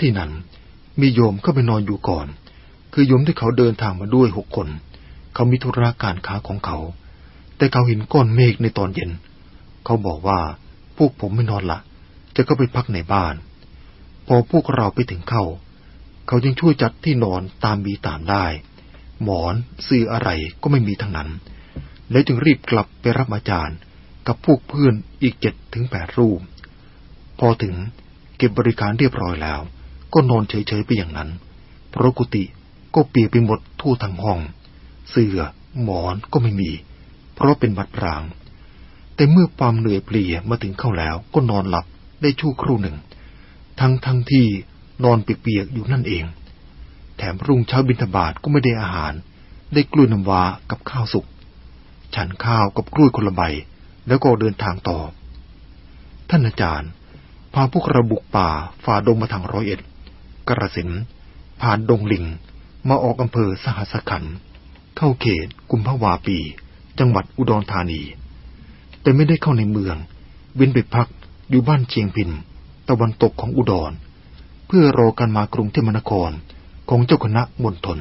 ที่นั้น มีโยมเข้าไปนอนอยู่ก่อน คือโยมที่เขาเดินทางมาด้วยหกคน เขามีธุระการค้าของเขา แต่เขาเห็นก้อนเมฆในตอนเย็น เขาบอกว่าพวกผมไม่นอนละจะก็ไปพักในบ้าน พอพวกเราไปถึงเขาเขายังช่วยจัดที่นอนตามมีตามได้ หมอนซื้ออะไรก็ไม่มีทั้งนั้น แล้วจึงรีบกลับไปรับอาจารย์กับพวกเพื่อนอีกเจ็ดถึงแปดรูป พอถึงเก็บบริการเรียบร้อยแล้ว ก็นอนเฉยๆไปอย่างนั้น เพราะกุฏิก็เปียกไปหมดทั่วทั้งห้อง เสื่อหมอนก็ไม่มี เพราะเป็นบัดราง แต่เมื่อความเหนื่อยเพลียมาถึงเข้าแล้วก็นอนหลับได้ชั่วครู่หนึ่ง ทั้งทั้งที่นอนเปียกๆอยู่นั่นเอง แถมรุ่งเช้าบิณฑบาตก็ไม่ได้อาหาร ได้กล้วยน้ำว้ากับข้าวสุก ฉันข้าวกับกล้วยคนละใบ แล้วก็เดินทางต่อ ท่านอาจารย์ พาพวกเราบุกป่าฝ่าดงมาทางร้อยเอ็ด กระสินผ่านดงลิง มาออกอำเภอสหัสขัน เข้าเขตกุมภาวาปี จังหวัดอุดรธานี แต่ไม่ได้เข้าในเมือง เว้นไปพักอยู่บ้านเชียงพิน ตะวันตกของอุดร เพื่อรอการมากรุงเทพมนครของเจ้าคณะมณฑล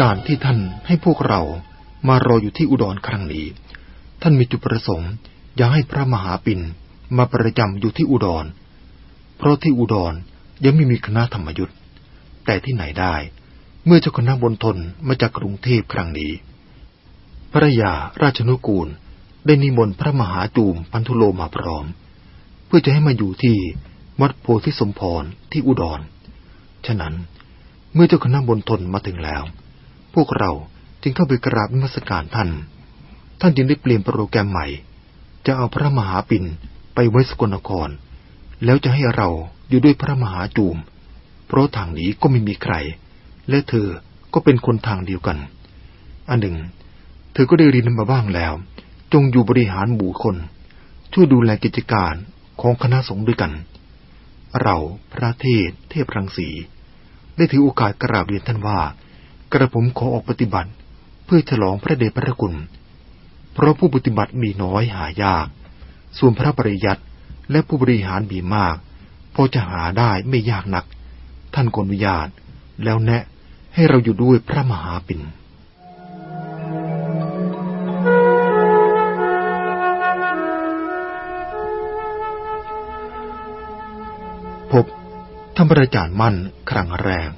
การที่ท่านให้พวกเรามารออยู่ที่อุดรครั้งนี้ ท่านมีจุดประสงค์อยากให้พระมหาปินมาประจำอยู่ที่อุดร เพราะที่อุดรยังไม่มีคณะธรรมยุทธ์แต่ที่ไหนได้ เมื่อเจ้าคณะบนทนมาจากกรุงเทพครั้งนี้ พระยาราชนุกูลได้นิมนต์พระมหาจูมพันธุโลมาพร้อม เพื่อจะให้มาอยู่ที่วัดโพธิสมพรที่อุดร ฉะนั้นเมื่อเจ้าคณะบนทนมาถึงแล้ว พวกเราจึงเข้าไปกราบนมัสการท่าน ท่านจึงได้เปลี่ยนโปรแกรมใหม่ จะเอาพระมหาปิ่นไปไว้สกลนคร แล้วจะให้เราอยู่ด้วยพระมหาจูม เพราะทางนี้ก็ไม่มีใคร และเธอก็เป็นคนทางเดียวกัน อันหนึ่ง เธอก็ได้เรียนมาบ้างแล้ว จงอยู่บริหารหมู่คน ช่วยดูแลกิจการของคณะสงฆ์ด้วยกัน เราพระเทศเทพรังสี ได้ถือโอกาสกราบเรียนท่านว่า กระผมขอออกปฏิบัติ เพื่อฉลองพระเดชพระคุณ เพราะผู้ปฏิบัติมีน้อยหายาก ส่วนพระปริยัติและผู้บริหารมีมาก พอจะหาได้ไม่ยากนัก ท่านกอนุญาต แล้วแนะให้เราอยู่ด้วยพระมหาปิ่นพบท่านพระอาจารย์มั่นครั้งแรก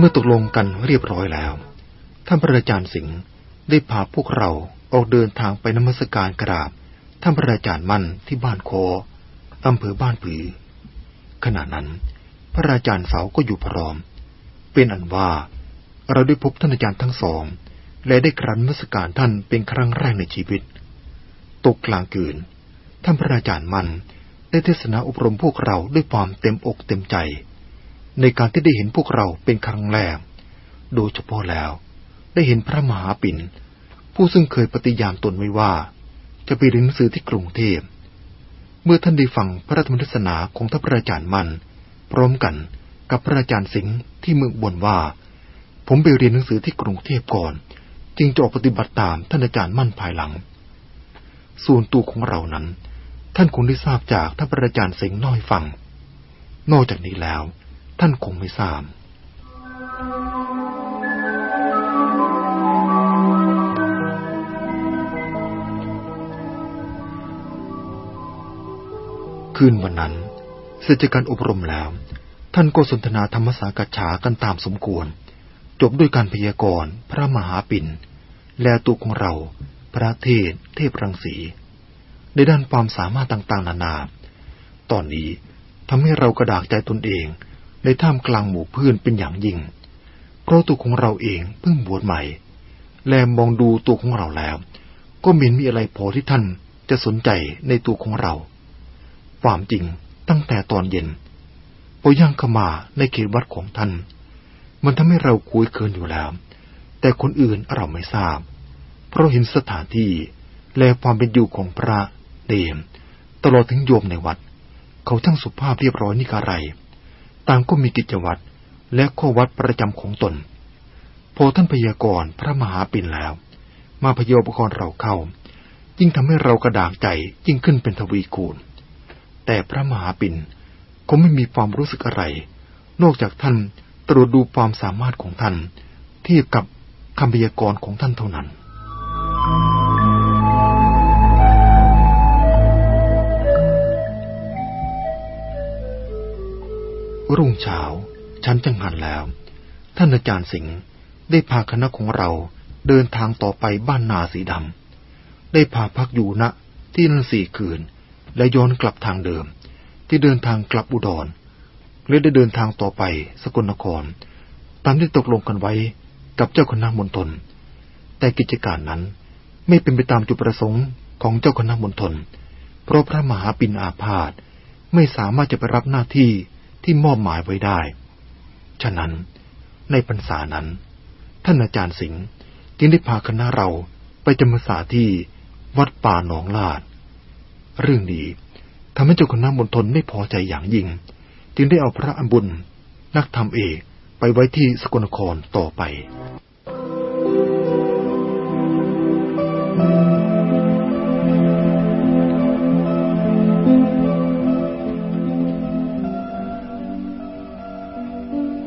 เมื่อตกลงกันเรียบร้อยแล้ว ท่านพระอาจารย์สิงห์ได้พาพวกเราออกเดินทางไปนมัสการกราบ ท่านพระอาจารย์มั่นที่บ้านโคอำเภอบ้านผือ ขณะนั้น พระอาจารย์เสาก็อยู่พร้อม เป็นอันว่าเราได้พบท่านอาจารย์ทั้งสอง และได้กรันนมัสการท่านเป็นครั้งแรกในชีวิต ตกกลางคืน ท่านพระอาจารย์มั่นได้เทศนาอบรมพวกเราด้วยความเต็มอกเต็มใจ ในการที่ได้เห็นพวกเราเป็นครั้งแรก โดยเฉพาะแล้ว ได้เห็นพระมหาปิ่นผู้ซึ่งเคยปฏิญาณตนไว้ว่า จะไปเรียนหนังสือที่กรุงเทพ เมื่อท่านได้ฟังพระธรรมเทศนาของท่านพระอาจารย์มัน พร้อมกันกับพระอาจารย์สิงห์ที่เมืองบนว่า ผมไปเรียนหนังสือที่กรุงเทพก่อน จึงจะออกปฏิบัติตามท่านอาจารย์มั่นภายหลัง ส่วนตัวของเรานั้น ท่านคงได้ทราบจากท่านพระอาจารย์สิงห์น้อยฟัง นอกจากนี้แล้ว ท่านคงไม่ทราบคืนวันนั้น เสร็จจากการอบรมแล้ว ท่านก็สนทนาธรรมสากัจฉากันตามสมควร จบด้วยการพยากรณ์พระมหาปิ่น และตัวของเรา พระเทศเทพรังสี ในด้านความสามารถต่างๆ นานา ตอนนี้ทำให้เรากระดากใจตนเอง ในท่ามกลางหมู่เพื่อนเป็นอย่างยิ่ง เพราะตัวของเราเองเพิ่งบวชใหม่ แลมองดูตัวของเราแล้ว ก็มินมีอะไรพอที่ท่านจะสนใจในตัวของเรา ความจริงตั้งแต่ตอนเย็นพอย่างเข้ามาในเขตวัดของท่าน มันทำให้เราคุยเคินอยู่แล้ว แต่คนอื่นเราไม่ทราบ เพราะเห็นสถานที่และความเป็นอยู่ของพระเดม ตลอดถึงโยมในวัด เขาทั้งสุภาพเรียบร้อยนิการไร ต่างก็มีกิจวัตรและข้อวัดประจำของตน พอท่านพยากรณ์พระมหาปิ่นแล้ว มาพยอปกรณ์เราเข้า ยิ่งทำให้เรากระดากใจยิ่งขึ้นเป็นทวีคูณ แต่พระมหาปิ่นก็ไม่มีความรู้สึกอะไร นอกจากท่านตรวจดูความสามารถของท่านเทียบกับคำพยากรณ์ของท่านเท่านั้น รุ่งเช้า ฉันจังหันแล้ว ท่านอาจารย์สิงห์ได้พาคณะของเราเดินทางต่อไปบ้านนาสีดำได้พาพักอยู่ณที่นั่นสี่คืน และย้อนกลับทางเดิม ที่เดินทางกลับอุดรและได้เดินทางต่อไปสกลนคร ตามที่ตกลงกันไว้กับเจ้าคณะมณฑลแต่กิจการนั้นไม่เป็นไปตามจุดประสงค์ของเจ้าคณะมณฑลเพราะพระมหาปินอาพาธไม่สามารถจะไปรับหน้าที่ ที่มอบหมายไว้ได้ ฉะนั้นในพรรษานั้น ท่านอาจารย์สิงห์จึงได้พาคณะเราไปจำพรรษาที่วัดป่าหนองลาด เรื่องนี้ทำให้เจ้าคณะมณฑลไม่พอใจอย่างยิ่ง จึงได้เอาพระอัมบุญนักธรรมเอกไปไว้ที่สกลนครต่อไป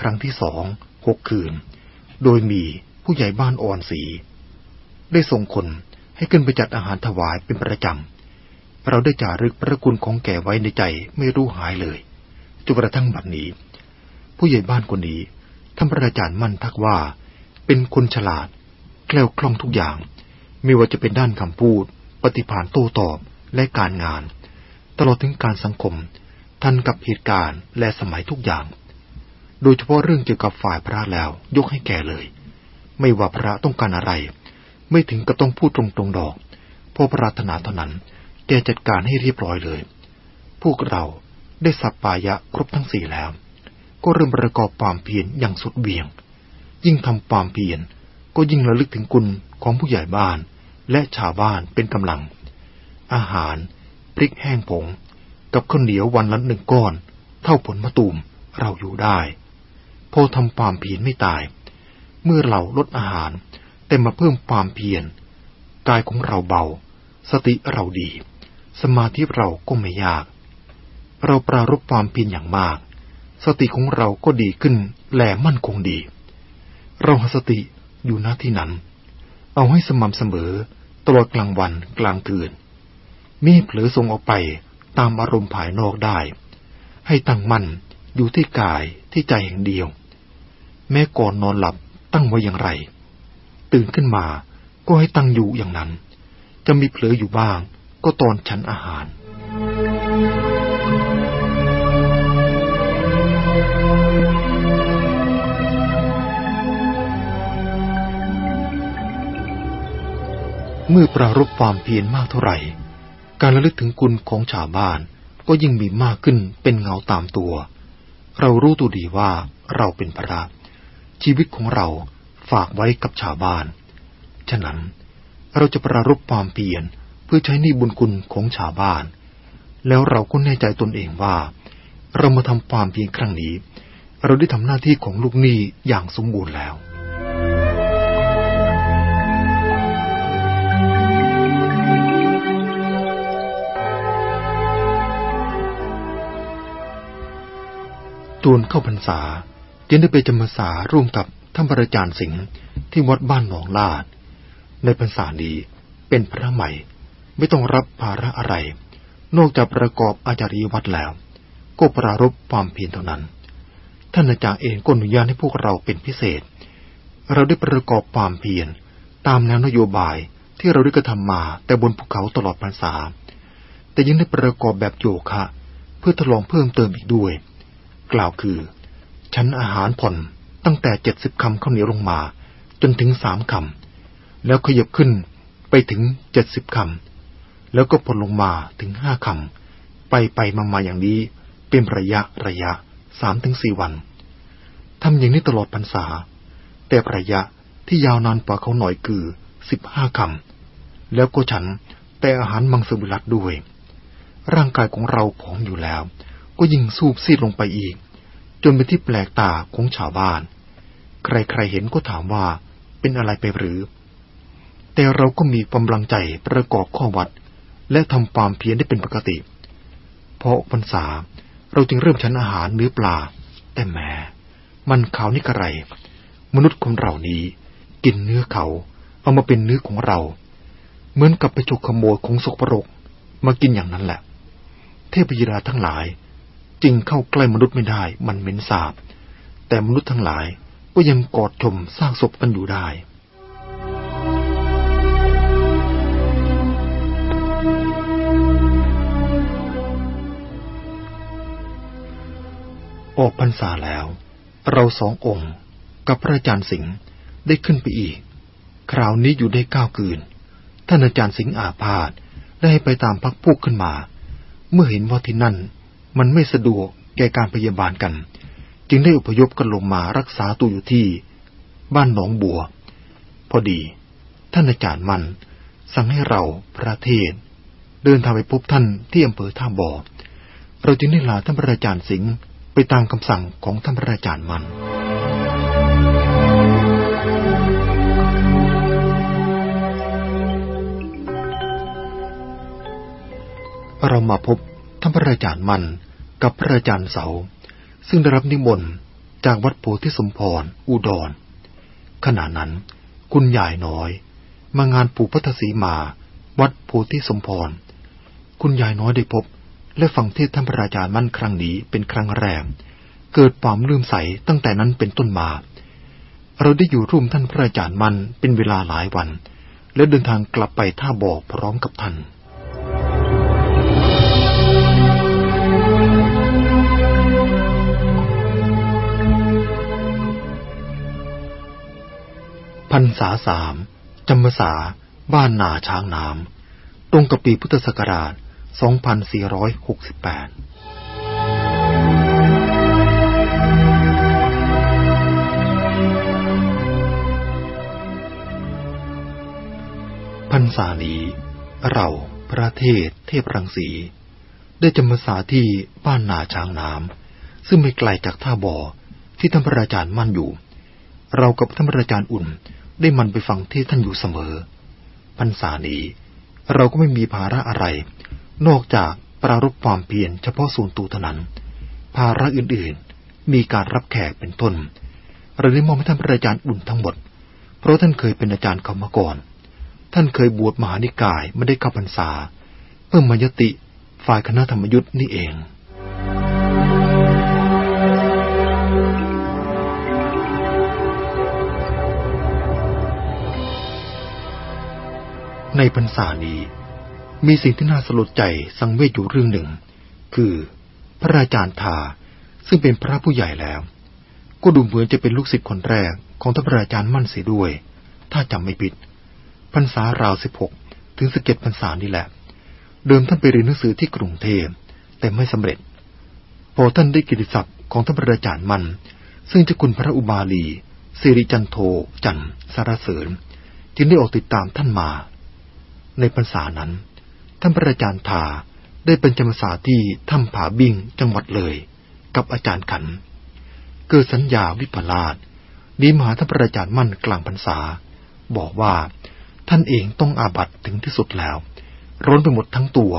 ครั้งที่สองหกคืน โดยมีผู้ใหญ่บ้านอ่อนสี ได้ส่งคนให้ขึ้นไปจัดอาหารถวายเป็นประจำ เราได้จารึกพระคุณของแก่ไว้ในใจไม่รู้หายเลยจนกระทั่งบัดนี้ ผู้ใหญ่บ้านคนนี้ท่านพระอาจารย์มั่นทักว่า เป็นคนฉลาดแกล้วคล่องทุกอย่าง ไม่ว่าจะเป็นด้านคำพูด ปฏิภาณโต้ตอบและการงาน ตลอดถึงการสังคม ทันกับเหตุการณ์และสมัยทุกอย่าง โดยเฉพาะเรื่องเกี่ยวกับฝ่ายพระแล้ว ยกให้แก่เลย ไม่ว่าพระต้องการอะไร ไม่ถึงกับต้องพูดตรงๆดอกพอปรารถนาเท่านั้นแกจัดการให้เรียบร้อยเลย พวกเราได้สัปปายะครบทั้งสี่แล้ว ก็เริ่มประกอบความเพียรอย่างสุดเบี่ยง ยิ่งทำความเพียรก็ยิ่งระลึกถึงคุณของผู้ใหญ่บ้าน และชาวบ้านเป็นกำลัง อาหาร พริกแห้งผง กับข้าวเหนียววันละหนึ่งก้อน เท่าผลมะตูมเราอยู่ได้ พอทำความเพียรไม่ตาย เมื่อเราลดอาหาร แต่มาเพิ่มความเพียรกายของเราเบา สติเราดี สมาธิเราก็ไม่ยาก เราปรารบความเพียรอย่างมาก สติของเราก็ดีขึ้นแหลมั่นคงดี เราหาสติอยู่หน้าที่นั้น เอาให้สม่ำเสมอตลอดกลางวันกลางคืนมีเผลอส่งออกไปตามอารมณ์ภายนอกได้ ให้ตั้งมั่นอยู่ที่กายที่ใจแห่งเดียว แม้ก่อนนอนหลับตั้งไว้อย่างไร ตื่นขึ้นมาก็ให้ตั้งอยู่อย่างนั้น จะมีเผลออยู่บ้าง ก็ตอนฉันอาหาร เมื่อปรารบความเพียรมากเท่าไหร่ การระลึกถึงคุณของชาวบ้านก็ยิ่งมีมากขึ้นเป็นเงาตามตัว เรารู้ตัวดีว่าเราเป็นพระ ชีวิตของเราฝากไว้กับชาวบ้าน ฉะนั้นเราจะประรบความเพียรเพื่อใช้นิบุญคุณของชาวบ้าน แล้วเราก็แน่ใจตนเองว่า เรามาทำความเพียรครั้งนี้ เราได้ทำหน้าที่ของลูกหนี้อย่างสมบูรณ์แล้วจวนเข้าพรรษา จึงได้ไปจำพรรษาร่วมกับท่านพระอาจารย์สิงห์ที่วัดบ้านหนองลาด ในพรรษานี้เป็นพระใหม่ ไม่ต้องรับภาระอะไร นอกจากประกอบอาจารีวัดแล้ว ก็ปรารบความเพียรเท่านั้น ท่านอาจารย์เองก็อนุญาตให้พวกเราเป็นพิเศษ เราได้ประกอบความเพียรตามแนวนโยบายที่เราได้กระทำมาแต่บนภูเขาตลอดพรรษา แต่ยังได้ประกอบแบบโยคะ เพื่อทดลองเพิ่มเติมอีกด้วย กล่าวคือ ฉันอาหารผ่อนตั้งแต่เจ็ดสิบคำข้าวเหนียวลงมา จนถึงสามคำแล้วขยับขึ้นไปถึงเจ็ดสิบคำแล้วก็ผ่อนลงมาถึงห้าคำไปไปมามาอย่างนี้เป็นระยะระยะสามถึงสี่วันทำอย่างนี้ตลอดพรรษา แต่ระยะที่ยาวนานกว่าเขาหน่อยคือสิบห้าคำแล้วก็ฉันแต่อาหารมังสวิรัตด้วย ร่างกายของเราผอมอยู่แล้ว ก็ยิ่งสูบซีดลงไปอีก จนเป็นที่แปลกตาของชาวบ้าน ใครๆเห็นก็ถามว่าเป็นอะไรไปหรือ แต่เราก็มีกำลังใจประกอบข้อวัด และทำความเพียรได้เป็นปกติ พอพรรษาเราจึงเริ่มฉันอาหารเนื้อปลา แต่แหมมันขาวนี่กระไร มนุษย์คนเรานี้ กินเนื้อเขาเอามาเป็นเนื้อของเรา เหมือนกับไปฉกขโมยของสกปรก มากินอย่างนั้นแหละ เทพยิราทั้งหลาย จึงเข้าใกล้มนุษย์ไม่ได้มันเหม็นสาบ แต่มนุษย์ทั้งหลายก็ยังกอดชมสร้างศพกันอยู่ได้ออกพรรษาแล้ว เราสององค์กับพระอาจารย์สิงห์ได้ขึ้นไปอีก คราวนี้อยู่ได้เก้าคืน ท่านอาจารย์สิงห์อาพาธได้ไปตามพักพวกขึ้นมา เมื่อเห็นว่าที่นั่น มันไม่สะดวกแก่การพยาบาลกัน จึงได้อพยพกันลงมารักษาตัวอยู่ที่ บ้านหนองบัว พอดี ท่านอาจารย์มัน สั่งให้เราพระเทศ เดินทางไปพบท่านที่อำเภอท่าบ่อเราจึงได้ลาท่านพระอาจารย์สิงห์ไปตามคำสั่งของท่านพระอาจารย์มันเรามาพบ ท่านพระอาจารย์มันกับพระอาจารย์เสา ซึ่งได้รับนิมนต์จากวัดโพธิสมพรอุดร ขณะนั้น คุณยายน้อย มางานปู่พัทสีมา วัดโพธิสมพร คุณยายน้อยได้พบ และฟังเทศท่านพระอาจารย์มั่นครั้งนี้เป็นครั้งแรก เกิดความลืมใสตั้งแต่นั้นเป็นต้นมา เราได้อยู่ร่วมท่านพระอาจารย์มั่นเป็นเวลาหลายวัน และเดินทางกลับไปท่าบ่อพร้อมกับท่าน พันษาสามจำพรรษา บ้านนาช้างน้ำ ตรงกับปีพุทธศักราช 2468พันษานี้เราพระเทศเทพรังสี ได้จำพรรษาที่บ้านนาช้างน้ำซึ่งไม่ไกลจากท่าบ่อที่ท่านพระอาจารย์มั่นอยู่ เรากับท่านพระอาจารย์อุ่น ได้มันไปฟังที่ท่านอยู่เสมอ พรรษานี้ เราก็ไม่มีภาระอะไร นอกจากปรารบความเพียรเฉพาะส่วนตัวเท่านั้น ภาระอื่นๆ มีการรับแขกเป็นต้น เราได้มอบให้ท่านพระอาจารย์อุ่นทั้งหมด เพราะท่านเคยเป็นอาจารย์เขามาก่อน ท่านเคยบวชมหานิกายไม่ได้เข้าพรรษา เพื่อมายติฝ่ายคณะธรรมยุทธ์นี่เอง ในพรรษานี้ มีสิ่งที่น่าสลดใจสังเวชอยู่เรื่องหนึ่ง คือพระอาจารย์ทาซึ่งเป็นพระผู้ใหญ่แล้ว ก็ดูเหมือนจะเป็นลูกศิษย์คนแรกของท่านพระอาจารย์มั่นเสียด้วย ถ้าจำไม่ผิดพรรษาราวสิบหกถึงสิบเจ็ดพรรษานี่แหละ เดิมท่านไปเรียนหนังสือที่กรุงเทพแต่ไม่สำเร็จ พอท่านได้กิติศัพท์ของท่านพระอาจารย์มัน ซึ่งจะคุณพระอุบาลีสิริจันโทจันสารเสริญ จึงได้ออกติดตามท่านมา ในพรรษานั้น ท่านพระอาจารย์ทาได้เป็นจำพรรษาที่ถ้ำผาบิ่งจังหวัดเลย กับอาจารย์ขัน เกิดสัญญาวิปลาสนี้มหาท่านพระอาจารย์มั่นกลางพรรษา บอกว่าท่านเองต้องอาบัตถึงที่สุดแล้ว ร้อนไปหมดทั้งตัว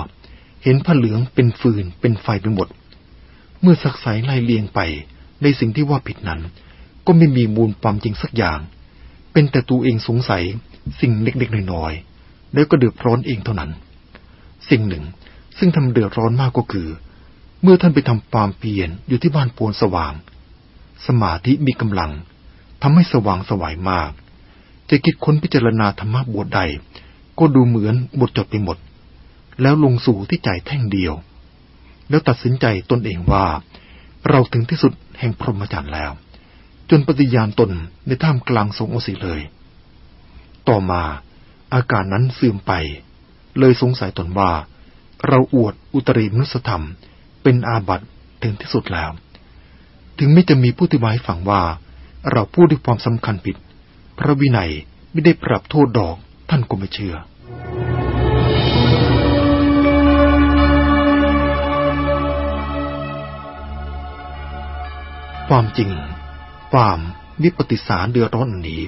เห็นผ้าเหลืองเป็นฟืนเป็นไฟไปหมด เมื่อสักไสไล่เลียงไปในสิ่งที่ว่าผิดนั้น ก็ไม่มีมูลความจริงสักอย่าง เป็นแต่ตัวเองสงสัยสิ่งเล็กๆน้อยๆ แล้วก็เดือดร้อนเองเท่านั้น สิ่งหนึ่งซึ่งทำเดือดร้อนมากก็คือ เมื่อท่านไปทำความเพียรอยู่ที่บ้านปวนสว่าง สมาธิมีกำลังทำให้สว่างสวายมาก จะคิดค้นพิจารณาธรรมะบทใด ก็ดูเหมือนบทจดไปหมด แล้วลงสู่ที่ใจแท่งเดียว แล้วตัดสินใจตนเองว่า เราถึงที่สุดแห่งพรหมจรรย์แล้ว จนปฏิญาณตนในท่ามกลางสงฆ์โอสิเลย ต่อมา อาการนั้นเสื่อมไป เลยสงสัยตนว่า เราอวดอุตริมนุสธรรม เป็นอาบัติถึงที่สุดแล้ว ถึงไม่จะมีผู้อธิบายฝังว่า เราพูดด้วยความสำคัญผิด พระวินัยไม่ได้ปรับโทษดอกท่านก็ไม่เชื่อความจริง ความวิปฏิสารเดือดร้อนอันนี้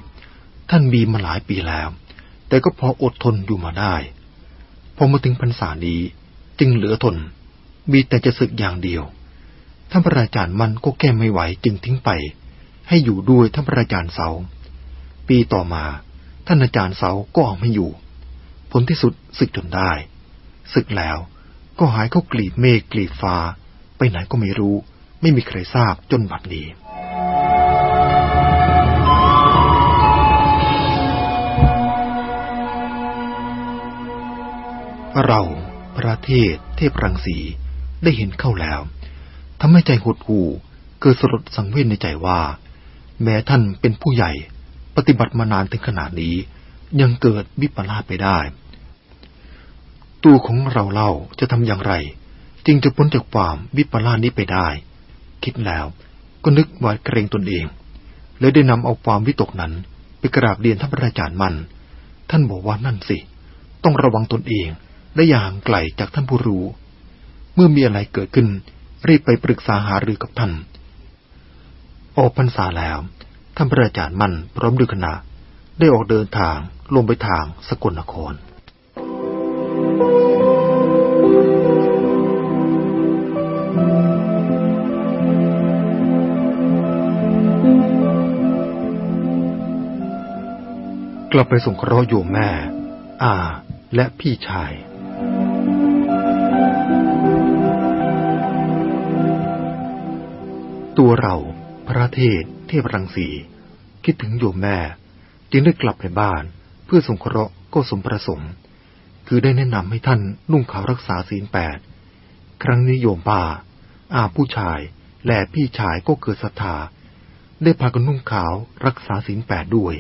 ท่านมีมาหลายปีแล้ว แต่ก็พออดทนอยู่มาได้ พอมาถึงพรรษานี้จึงเหลือทน มีแต่จะศึกอย่างเดียวท่านพระอาจารย์มันก็แก้ไม่ไหวจึงทิ้งไป ให้อยู่ด้วยท่านพระอาจารย์เสา ปีต่อมาท่านอาจารย์เสาก็ออกไม่อยู่ ผลที่สุดศึกจนได้ศึกแล้วก็หายเข้ากลีบเมฆกลีบฟ้า ไปไหนก็ไม่รู้ ไม่มีใครทราบจนบัดนี้ เราประเทศเทพรังสีได้เห็นเข้าแล้วทำให้ใจหดหู่เกิดสลดสังเวชในใจว่า แม้ท่านเป็นผู้ใหญ่ ปฏิบัติมานานถึงขนาดนี้ ยังเกิดวิปลาสไปได้ ตัวของเราเล่าจะทำอย่างไร จึงจะพ้นจากความวิปลาสนี้ไปได้ คิดแล้วก็นึกหวาดเกรงตนเอง และได้นำเอาความวิตกนั้นไปกราบเรียนท่านพระอาจารย์มัน ท่านบอกว่านั่นสิ ต้องระวังตนเอง และอย่างไกลจากท่านผู้รู้ เมื่อมีอะไรเกิดขึ้น รีบไปปรึกษาหารือกับท่าน ออกพรรษาแล้ว ท่านพระอาจารย์มั่นพร้อมด้วยคณะได้ออกเดินทางลงไปทางสกลนครกลับไปส่งเคราะห์โยมแม่ อาและพี่ชาย ตัวเราพระเทศเทพรังสี คิดถึงโยมแม่ จึงได้กลับไปบ้าน เพื่อสงเคราะห์ก็สมประสงค์ คือได้แนะนำให้ท่านนุ่งขาวรักษาศีลแปด ครั้งนี้โยมป้าอาผู้ชายและพี่ชายก็เกิดศรัทธา ได้พากันนุ่งขาวรักษาศีลแปดด้วย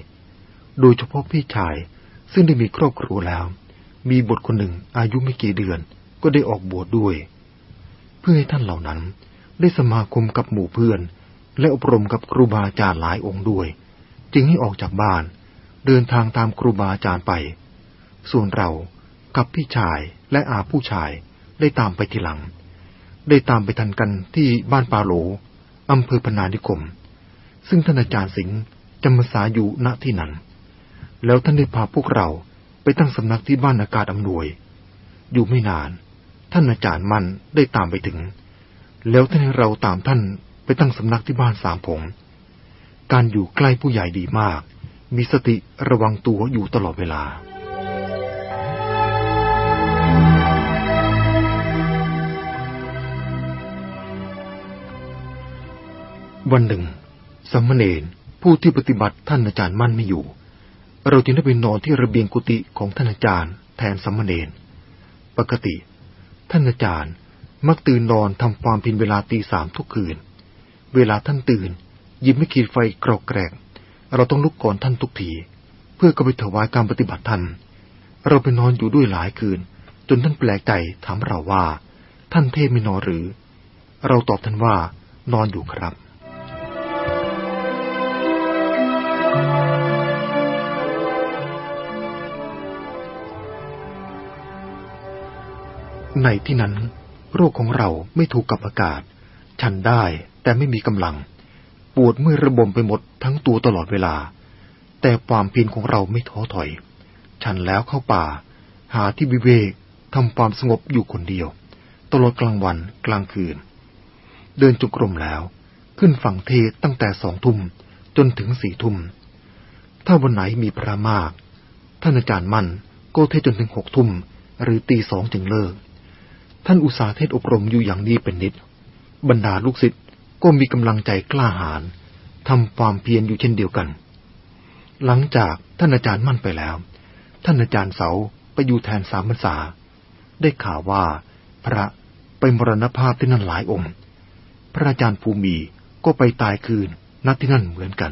โดยเฉพาะพี่ชายซึ่งได้มีครอบครัวแล้ว มีบทคนหนึ่งอายุไม่กี่เดือนก็ได้ออกบวชดด้วย เพื่อให้ท่านเหล่านั้น ได้สมาคมกับหมู่เพื่อน และอบรมกับครูบาอาจารย์หลายองค์ด้วย จึงให้ออกจากบ้าน เดินทางตามครูบาอาจารย์ไป ส่วนเรากับพี่ชายและอาผู้ชายได้ตามไปทีหลัง ได้ตามไปทันกันที่บ้านปาโหลอำเภอพนานิคม ซึ่งท่านอาจารย์สิงห์จำพรรษาอยู่ณที่นั้น แล้วท่านได้พาพวกเราไปตั้งสำนักที่บ้านอากาศอำนวย อยู่ไม่นาน ท่านอาจารย์มั่นได้ตามไปถึง แล้วท่านให้เราตามท่านไปตั้งสำนักที่บ้านสามผง การอยู่ใกล้ผู้ใหญ่ดีมาก มีสติระวังตัวอยู่ตลอดเวลา วันหนึ่งสมณเณรผู้ที่ปฏิบัติท่านอาจารย์มั่นไม่อยู่ เราจึงได้ไปนอนที่ระเบียงกุฏิของท่านอาจารย์ แทนสมณเณรปกติ ท่านอาจารย์ มักตื่นนอนทำความผิดเวลาตีสามทุกคืน เวลาท่านตื่น ยิบไม่ขีดไฟกรอกแกรก เราต้องลุกก่อนท่านทุกที เพื่อก็ไปถวายการปฏิบัติท่าน เราไปนอนอยู่ด้วยหลายคืน จนท่านแปลกใจถามเราว่า ท่านเทพไม่นอนหรือ เราตอบท่านว่านอนอยู่ครับในที่นั้น โรคของเราไม่ถูกกับอากาศ ฉันได้แต่ไม่มีกำลัง ปวดเมื่อระบมไปหมดทั้งตัวตลอดเวลา แต่ความเพียรของเราไม่ท้อถอย ฉันแล้วเข้าป่า หาที่วิเวกทำความสงบอยู่คนเดียว ตลอดกลางวันกลางคืน เดินจุกรมแล้ว ขึ้นฝั่งเทตั้งแต่สองทุ่มจนถึงสี่ทุ่ม ถ้าวันไหนมีพระมาก ท่านอาจารย์มั่นก็เทศจนถึงหกทุ่มหรือตีสองจึงเลิก ท่านอุตสาเทศอบรมอยู่อย่างนี้เป็นนิด บรรดาลูกศิษย์ก็มีกำลังใจกล้าหาญทำความเพียรอยู่เช่นเดียวกัน หลังจากท่านอาจารย์มั่นไปแล้ว ท่านอาจารย์เสาไปอยู่แทนสามพรรษา ได้ข่าวว่าพระไปมรณภาพที่นั่นหลายองค์ พระอาจารย์ภูมีก็ไปตายคืนนักที่นั่นเหมือนกัน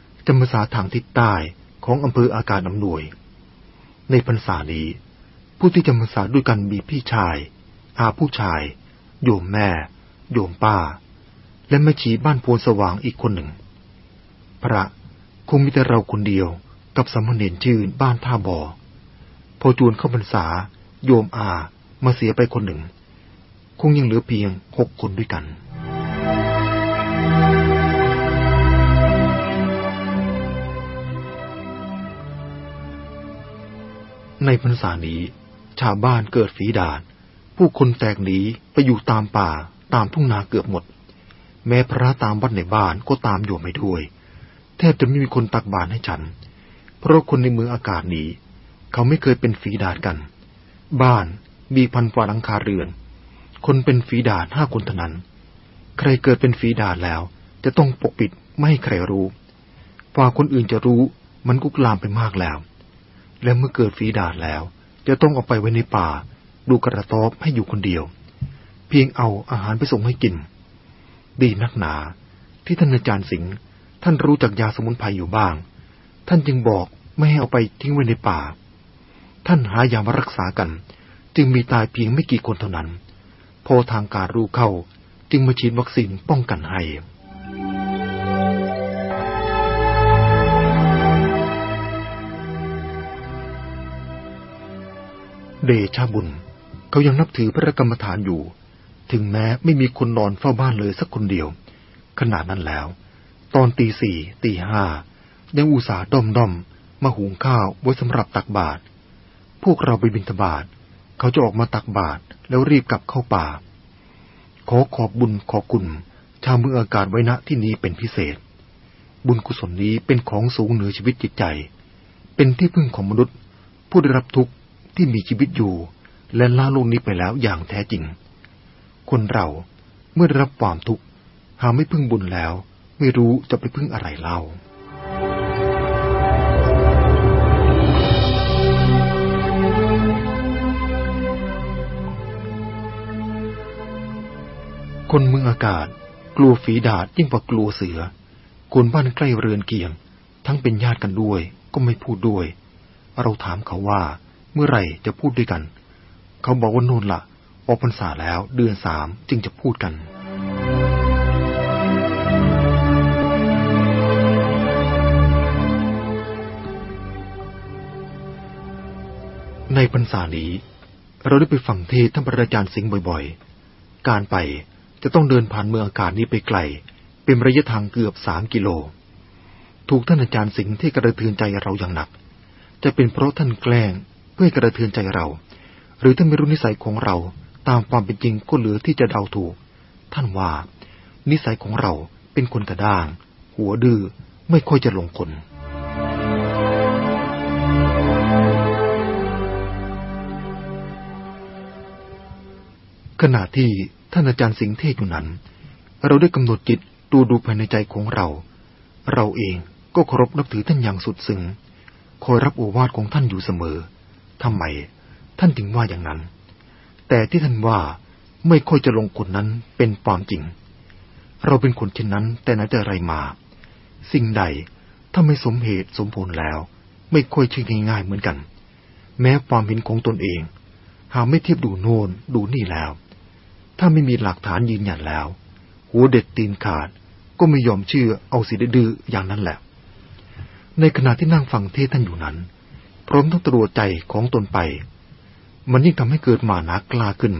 จำพรรษาทางทิศใต้ของอำเภออากาศอำนวย ในพรรษานี้ ผู้ที่จำพรรษาด้วยกันมีพี่ชาย อาผู้ชาย โยมแม่ โยมป้า และแม่ชีบ้านโพนสว่างอีกคนหนึ่ง พระคงมีแต่เราคนเดียวกับสมณเณรชื่นบ้านท่าบ่อพอจวนเข้าพรรษา โยมอามาเสียไปคนหนึ่ง คงยังเหลือเพียงหกคนด้วยกัน ในพรรษานี้ ชาวบ้านเกิดฝีดาษผู้คนแตกหนีไปอยู่ตามป่าตามทุ่งนาเกือบหมด แม้พระตามวัดในบ้านก็ตามอยู่ไม่ด้วย แทบจะไม่มีคนตักบาตรให้ฉัน เพราะคนในเมืองอากาศนี้ เขาไม่เคยเป็นฝีดาดกัน บ้านมีพันกว่าหลังคาเรือน คนเป็นฝีดาดห้าคนเท่านั้น ใครเกิดเป็นฝีดาดแล้ว จะต้องปกปิดไม่ให้ใครรู้กว่าคนอื่นจะรู้มันกุกลามไปมากแล้ว และเมื่อเกิดฝีดาดแล้ว จะต้องเอาไปไว้ในป่า ดูกระต๊อบให้อยู่คนเดียว เพียงเอาอาหารไปส่งให้กิน ดีนักหนา ที่ท่านอาจารย์สิงห์ท่านรู้จักยาสมุนไพรอยู่บ้าง ท่านจึงบอกไม่ให้เอาไปทิ้งไว้ในป่า ท่านหายามารักษากัน จึงมีตายเพียงไม่กี่คนเท่านั้น พอทางการรู้เข้าจึงมาฉีดวัคซีนป้องกันให้ เดชาบุญ เขายังนับถือพระกรรมฐานอยู่ ถึงแม้ไม่มีคนนอนเฝ้าบ้านเลยสักคนเดียว ขนาดนั้นแล้ว ตอนตีสี่ตีห้ายังอุตส่าห์ด้อมด้อมมาหุงข้าวไว้สำหรับตักบาตรพวกเราไปบินทบาทเขาจะออกมาตักบาตรแล้วรีบกลับเข้าป่า ขอขอบบุญขอคุณชาวเมืองอากาศไว้ณที่นี้เป็นพิเศษ บุญกุศลนี้เป็นของสูงเหนือชีวิตจิตใจ เป็นที่พึ่งของมนุษย์ ผู้ได้รับทุกข์ ที่มีชีวิตอยู่และล่าโลกนี้ไปแล้วอย่างแท้จริง คนเราเมื่อรับความทุกข์หาไม่พึ่งบุญแล้ว ไม่รู้จะไปพึ่งอะไรเล่าคนเมืองอากาศ กลัวฝีดาดยิ่งกว่ากลัวเสือ คนบ้านใกล้เรือนเกียง ทั้งเป็นญาติกันด้วย ก็ไม่พูดด้วย เราถามเขาว่า เมื่อไหร่จะพูดด้วยกัน เขาบอกว่าโน่นละ่ะ ออกพรรษาแล้วเดือนสามจึงจะพูดกันในพรรษานี้ เราได้ไปฟังเทศท่านพระอาจารย์สิงห์บ่อยๆ การไปจะต้องเดินผ่านเมืองอากาศนี้ไปไกล เป็นระยะทางเกือบสามกิโล ถูกท่านอาจารย์สิงห์ที่กระเทือนใจเราอย่างหนัก จะเป็นเพราะท่านแกล้ง เพื่อกระเทือนใจเรา หรือท่าไม่รู้นิสัยของเราตามความเป็นจริงก็เหลือที่จะเดาถูก ท่านว่า นิสัยของเราเป็นคนกระด้าง หัวดื้อไม่ค่อยจะลงคนขณะที่ท่านอาจารย์สิงห์เทศอยู่นั้น เราได้กำหนดจิตดูดูภายในใจของเรา เราเองก็เคารพนับถือท่านอย่างสุดซึ้งคอยรับโอวาทของท่านอยู่เสมอ ทำไม ท่านถึงว่าอย่างนั้น แต่ที่ท่านว่าไม่ค่อยจะลงคนนั้นเป็นความจริง เราเป็นคนเช่นนั้นแต่ไหนแต่ไรมา สิ่งใดถ้าไม่สมเหตุสมผลแล้ว ไม่ค่อยเชื่อง่ายๆเหมือนกัน แม้ความเห็นของตนเอง หาไม่เทียบดูโน่นดูนี่แล้ว ถ้าไม่มีหลักฐานยืนยันแล้ว หัวเด็ดตีนขาดก็ไม่ยอมเชื่อเอาสิดื้ออย่างนั้นแหละ ในขณะที่นั่งฟังเทศท่านอยู่นั้น พร้อมต้องตรวจใจของตนไป มันยิ่งทำให้เกิดมานักล้าขึ้น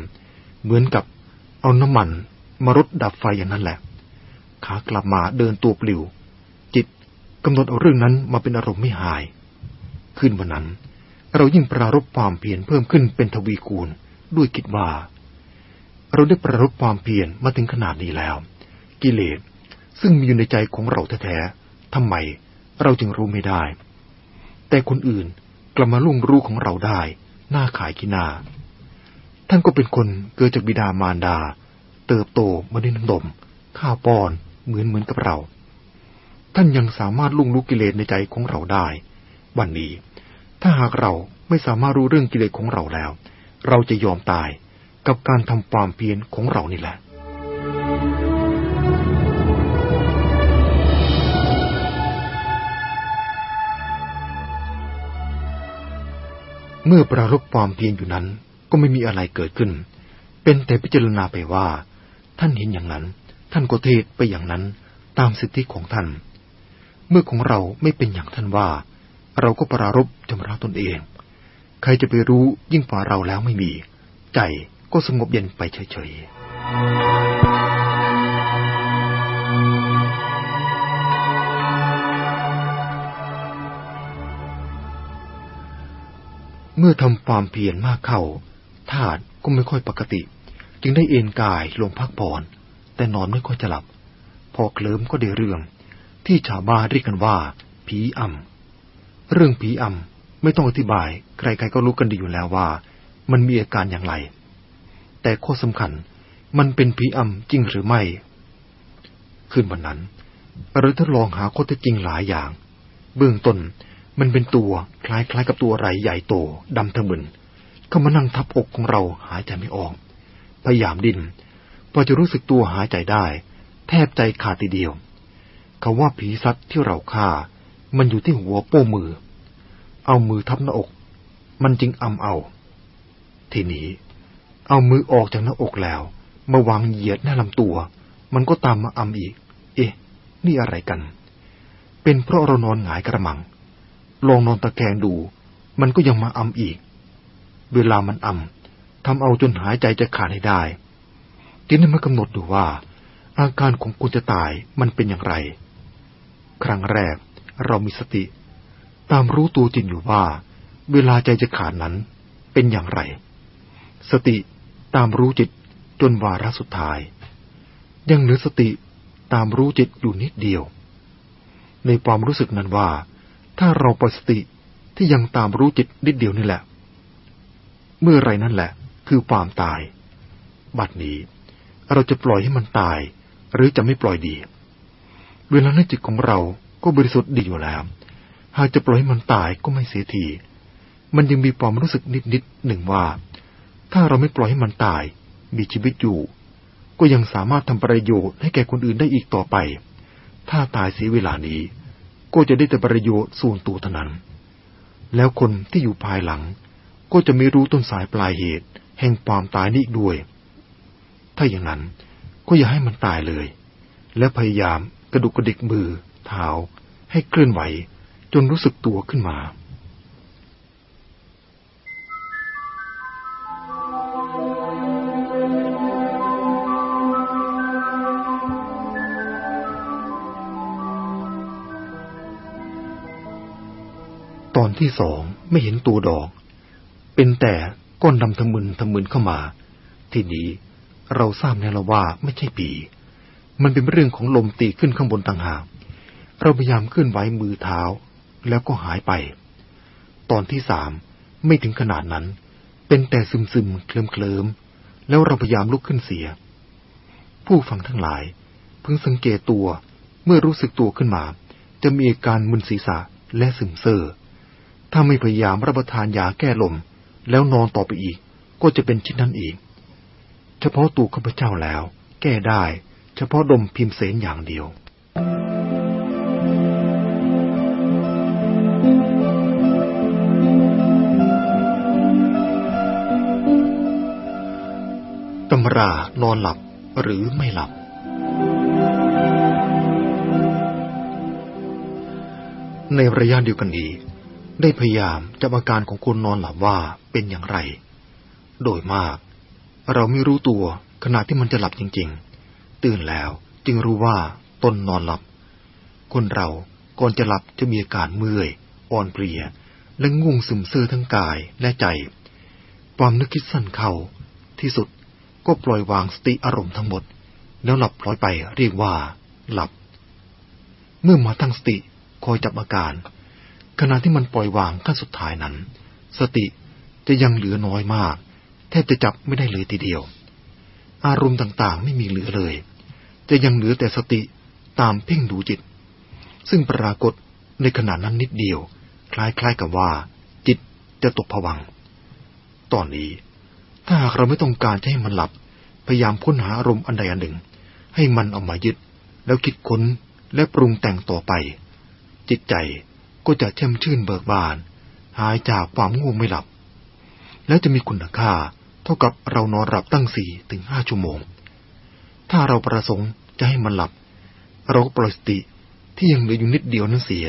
เหมือนกับเอาน้ำมันมารดดับไฟอย่างนั้นแหละ ขากลับมาเดินตัวปลิว จิตกำหนดเอาเรื่องนั้นมาเป็นอารมณ์ไม่หาย ขึ้นวันนั้น เรายิ่งปรารบความเพียรเพิ่มขึ้นเป็นทวีคูณด้วยคิดว่า เราได้ปรารบความเพียรมาถึงขนาดนี้แล้ว กิเลสซึ่งมีอยู่ในใจของเราแท้ๆทำไมเราจึงรู้ไม่ได้ แต่คนอื่น กลับมาลุ่งรู้ของเราได้ หน้าขายกินา ท่านก็เป็นคนเกิดจากบิดามารดา เติบโตมาด้วยน้ำดมข้าวป้อนเหมือนเหมือนกับเรา ท่านยังสามารถลุ่งรู้กิเลสในใจของเราได้ วันนี้ ถ้าหากเราไม่สามารถรู้เรื่องกิเลสของเราแล้ว เราจะยอมตายกับการทำความเพียรของเรานี่แหละ เมื่อปรารบความเพียรอยู่นั้นก็ไม่มีอะไรเกิดขึ้น เป็นแต่พิจารณาไปว่า ท่านเห็นอย่างนั้น ท่านก็เทศไปอย่างนั้นตามสิทธิของท่าน เมื่อของเราไม่เป็นอย่างท่านว่า เราก็ปรารบจำราตนเอง ใครจะไปรู้ยิ่งกว่าเราแล้วไม่มี ใจก็สงบเย็นไปเฉยๆ เมื่อทำความเพียรมากเข้าธาตุก็ไม่ค่อยปกติ จึงได้เอนกายลงพักผ่อน แต่นอนไม่ค่อยจะหลับ พอเคลิ้มก็ได้เรื่อง ที่ชาวบ้านเรียกกันว่า ผีอำเรื่องผีอำไม่ต้องอธิบาย ใครๆก็รู้กันดีอยู่แล้วว่า มันมีอาการอย่างไร แต่ข้อสำคัญมันเป็นผีอำจริงหรือไม่คืนวันนั้นเราทดลองหาข้อเท็จจริงหลายอย่าง เบื้องต้น มันเป็นตัวคล้ายๆกับตัวอะไรใหญ่โตดำทะมึนเข้ามานั่งทับอกของเราหายใจไม่ออก พยายามดิ้นพอจะรู้สึกตัวหายใจได้ แทบใจขาดทีเดียวเขาว่าผีสัตว์ที่เราฆ่า มันอยู่ที่หัวโป้มือ เอามือทับหน้าอก มันจึงอำเอา ทีนี้ เอามือออกจากหน้าอกแล้ว มาวางเหยียดหน้าลำตัว มันก็ตามมาอำอีก เอ๊ะ นี่อะไรกัน เป็นเพราะเรานอนหงายกระมัง ลองนอนตะแคงดู มันก็ยังมาอำอีก เวลามันอ่ำทำเอาจนหายใจจะขาดให้ได้ทีนี้มากำหนดดูว่า อาการของคุณจะตายมันเป็นอย่างไร ครั้งแรกเรามีสติ ตามรู้ตัวจริงอยู่ว่า เวลาใจจะขาดนั้นเป็นอย่างไร สติตามรู้จิตจนวาระสุดท้าย ยังเหลือสติตามรู้จิตอยู่นิดเดียว ในความรู้สึกนั้นว่า ถ้าเราปล่อยสติที่ยังตามรู้จิตนิดเดียวนี่แหละ เมื่อไรนั่นแหละ คือความตาย บัดนี้ เราจะปล่อยให้มันตาย หรือจะไม่ปล่อยดี เวลาในจิตของเราก็บริสุทธิ์ดีอยู่แล้ว หากจะปล่อยให้มันตายก็ไม่เสียทีมันยังมีความรู้สึกนิดๆหนึ่งว่า ถ้าเราไม่ปล่อยให้มันตาย มีชีวิตอยู่ ก็ยังสามารถทำประโยชน์ให้แก่คนอื่นได้อีกต่อไป ถ้าตายเสียเวลานี้ ก็จะได้แต่ประโยชน์ส่วนตัวเท่านั้น แล้วคนที่อยู่ภายหลัง ก็จะไม่รู้ต้นสายปลายเหตุ แห่งความตายนี้อีกด้วย ถ้าอย่างนั้นก็อย่าให้มันตายเลย และพยายามกระดุกกระดิกมือเท้าให้เคลื่อนไหวจนรู้สึกตัวขึ้นมา ที่สองไม่เห็นตัวดอก เป็นแต่ก้อนดำทะมึนทะมึนเข้ามา ที่นี้เราทราบแน่แล้วว่าไม่ใช่ปีมันเป็นเรื่องของลมตีขึ้นข้างบนต่างหากเราพยายามเคลื่อนไหวมือเท้า แล้วก็หายไป ตอนที่สามไม่ถึงขนาดนั้น เป็นแต่ซึมซึมเคลิมเคลิมแล้วเราพยายามลุกขึ้นเสีย ผู้ฟังทั้งหลาย เพิ่งสังเกตตัวเมื่อรู้สึกตัวขึ้นมา จะมีอาการมึนศีรษะและซึมเซอร์ ถ้าไม่พยายามรับประทานยาแก้ลม แล้วนอนต่อไปอีก ก็จะเป็นชิ้นนั้นอีก เฉพาะตัวข้าพเจ้าแล้ว แก้ได้ เฉพาะดมพิมเสนอย่างเดียวตำรานอนหลับหรือไม่หลับ ในระยะเดียวกันนี้ ได้พยายามจับอาการของคนนอนหลับว่าเป็นอย่างไร โดยมาก เราไม่รู้ตัวขณะที่มันจะหลับจริง ๆ ตื่นแล้วจึงรู้ว่าตนนอนหลับ คนเราก่อนจะหลับจะมีอาการเมื่อย อ่อนเพลีย และง่วงซึมเซื่อทั้งกายและใจ ความนึกคิดสั้นเข้า ที่สุดก็ปล่อยวางสติอารมณ์ทั้งหมด แล้วหลับพลอยไปเรียกว่า หลับ เมื่อมาตั้งสติคอยจับอาการ ขณะที่มันปล่อยวางขั้นสุดท้ายนั้น สติจะยังเหลือน้อยมาก แทบจะจับไม่ได้เลยทีเดียว อารมณ์ต่างๆไม่มีเหลือเลย จะยังเหลือแต่สติตามเพ่งดูจิต ซึ่งปรากฏในขณะนั้นนิดเดียว คล้ายๆกับว่า จิตจะตกผวัง ตอนนี้ ถ้าหากเราไม่ต้องการจะให้มันหลับ พยายามค้นหาอารมณ์อันใดอันหนึ่ง ให้มันเอามายึด แล้วคิดค้นและปรุงแต่งต่อไป จิตใจ ก็จะแช่มชื่นเบิกบาน หายจากความง่วงไม่หลับ และจะมีคุณค่าเท่ากับเรานอนหลับตั้งสี่ถึงห้าชั่วโมง ถ้าเราประสงค์จะให้มันหลับ เราก็ปล่อยสติที่ยังเหลืออยู่นิดเดียวนั้นเสีย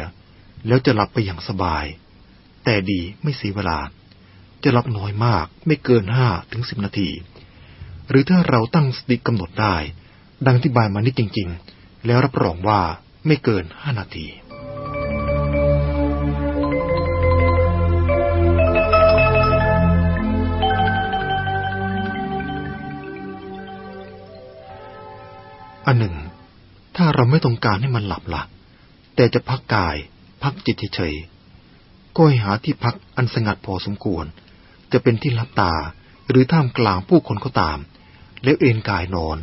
แล้วจะหลับไปอย่างสบาย แต่ดีไม่เสียเวลา จะหลับน้อยมากไม่เกินห้าถึงสิบนาที หรือถ้าเราตั้งสติกำหนดได้ ดังที่บายมานิดจริง ๆ แล้วรับรองว่าไม่เกินห้านาที อันหนึ่ง ถ้าเราไม่ต้องการให้มันหลับละ่ะ แต่จะพักกาย พักจิตเฉยๆก็ให้หาที่พักอันสงัดพอสมควร จะเป็นที่ลับตาหรือท่ามกลางผู้คนก็ตาม แล้วเอนกายนอน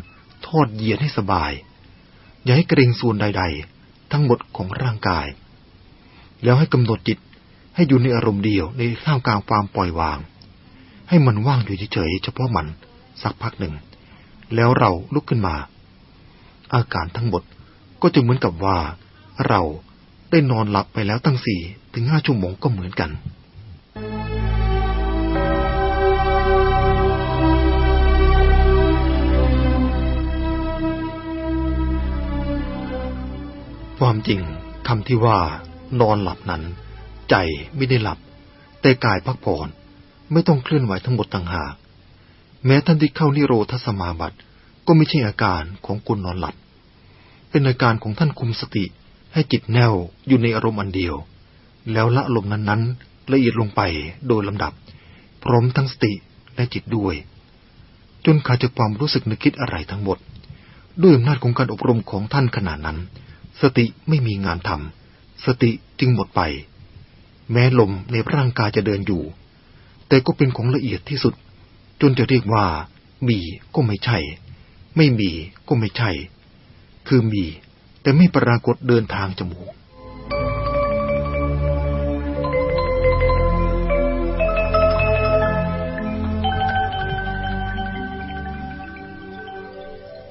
ทอดเหยียดให้สบาย อย่าให้เกรงส่วนใด ๆ ทั้งหมดของร่างกาย แล้วให้กำหนดจิตให้อยู่ในอารมณ์เดียวในท่ามกลางความปล่อยวาง ให้มันว่างอยู่เฉยๆเฉพาะมันสักพักหนึ่ง แล้วเราลุกขึ้นมา อาการทั้งหมดก็จะเหมือนกับว่า เราได้นอนหลับไปแล้วตั้งสี่ถึงห้าชั่วโมงก็เหมือนกันความจริงคำที่ว่านอนหลับนั้น ใจไม่ได้หลับ แต่กายพักผ่อนไม่ต้องเคลื่อนไหวทั้งหมดต่างหาก แม้ท่านที่เข้านิโรธสมาบัติ ก็ไม่ใช่อาการของคนนอนหลับ เป็นอาการของท่านคุมสติให้จิตแน่วอยู่ในอารมณ์อันเดียว แล้วละลมนั้นๆ ละเอียดลงไปโดยลำดับ พร้อมทั้งสติและจิตด้วย จนขาดจากความรู้สึกนึกคิดอะไรทั้งหมด ด้วยอำนาจของการอบรมของท่านขนาดนั้น สติไม่มีงานทำสติจึงหมดไป แม้ลมในร่างกายจะเดินอยู่ แต่ก็เป็นของละเอียดที่สุด จนจะเรียกว่ามีก็ไม่ใช่ ไม่มีก็ไม่ใช่ คือมี แต่ไม่ปรากฏเดินทางจมูก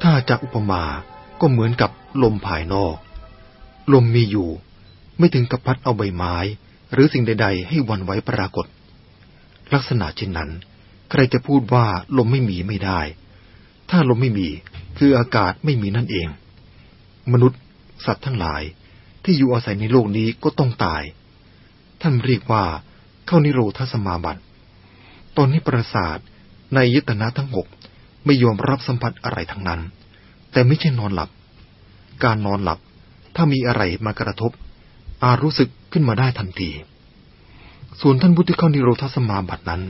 ถ้าจากอุปมาก็เหมือนกับลมภายนอก ลมมีอยู่ ไม่ถึงกับพัดเอาใบไม้ หรือสิ่งใด ๆ ให้วันไว้ปรากฏ ลักษณะเช่นนั้น ใครจะพูดว่าลมไม่มีไม่ได้ ถ้าลมไม่มี คืออากาศไม่มีนั่นเอง มนุษย์สัตว์ทั้งหลาย ที่อยู่อาศัยในโลกนี้ก็ต้องตาย ท่านเรียกว่า เข้านิโรธสมาบัติตอนนี้ประสาทในยตนะทั้งหกไม่ยอมรับสัมผัสอะไรทั้งนั้น แต่ไม่ใช่นอนหลับ การนอนหลับถ้ามีอะไรมากระทบ อารู้สึกขึ้นมาได้ทันที ส่วนท่านผู้ที่เข้านิโรธสมาบัตินั้น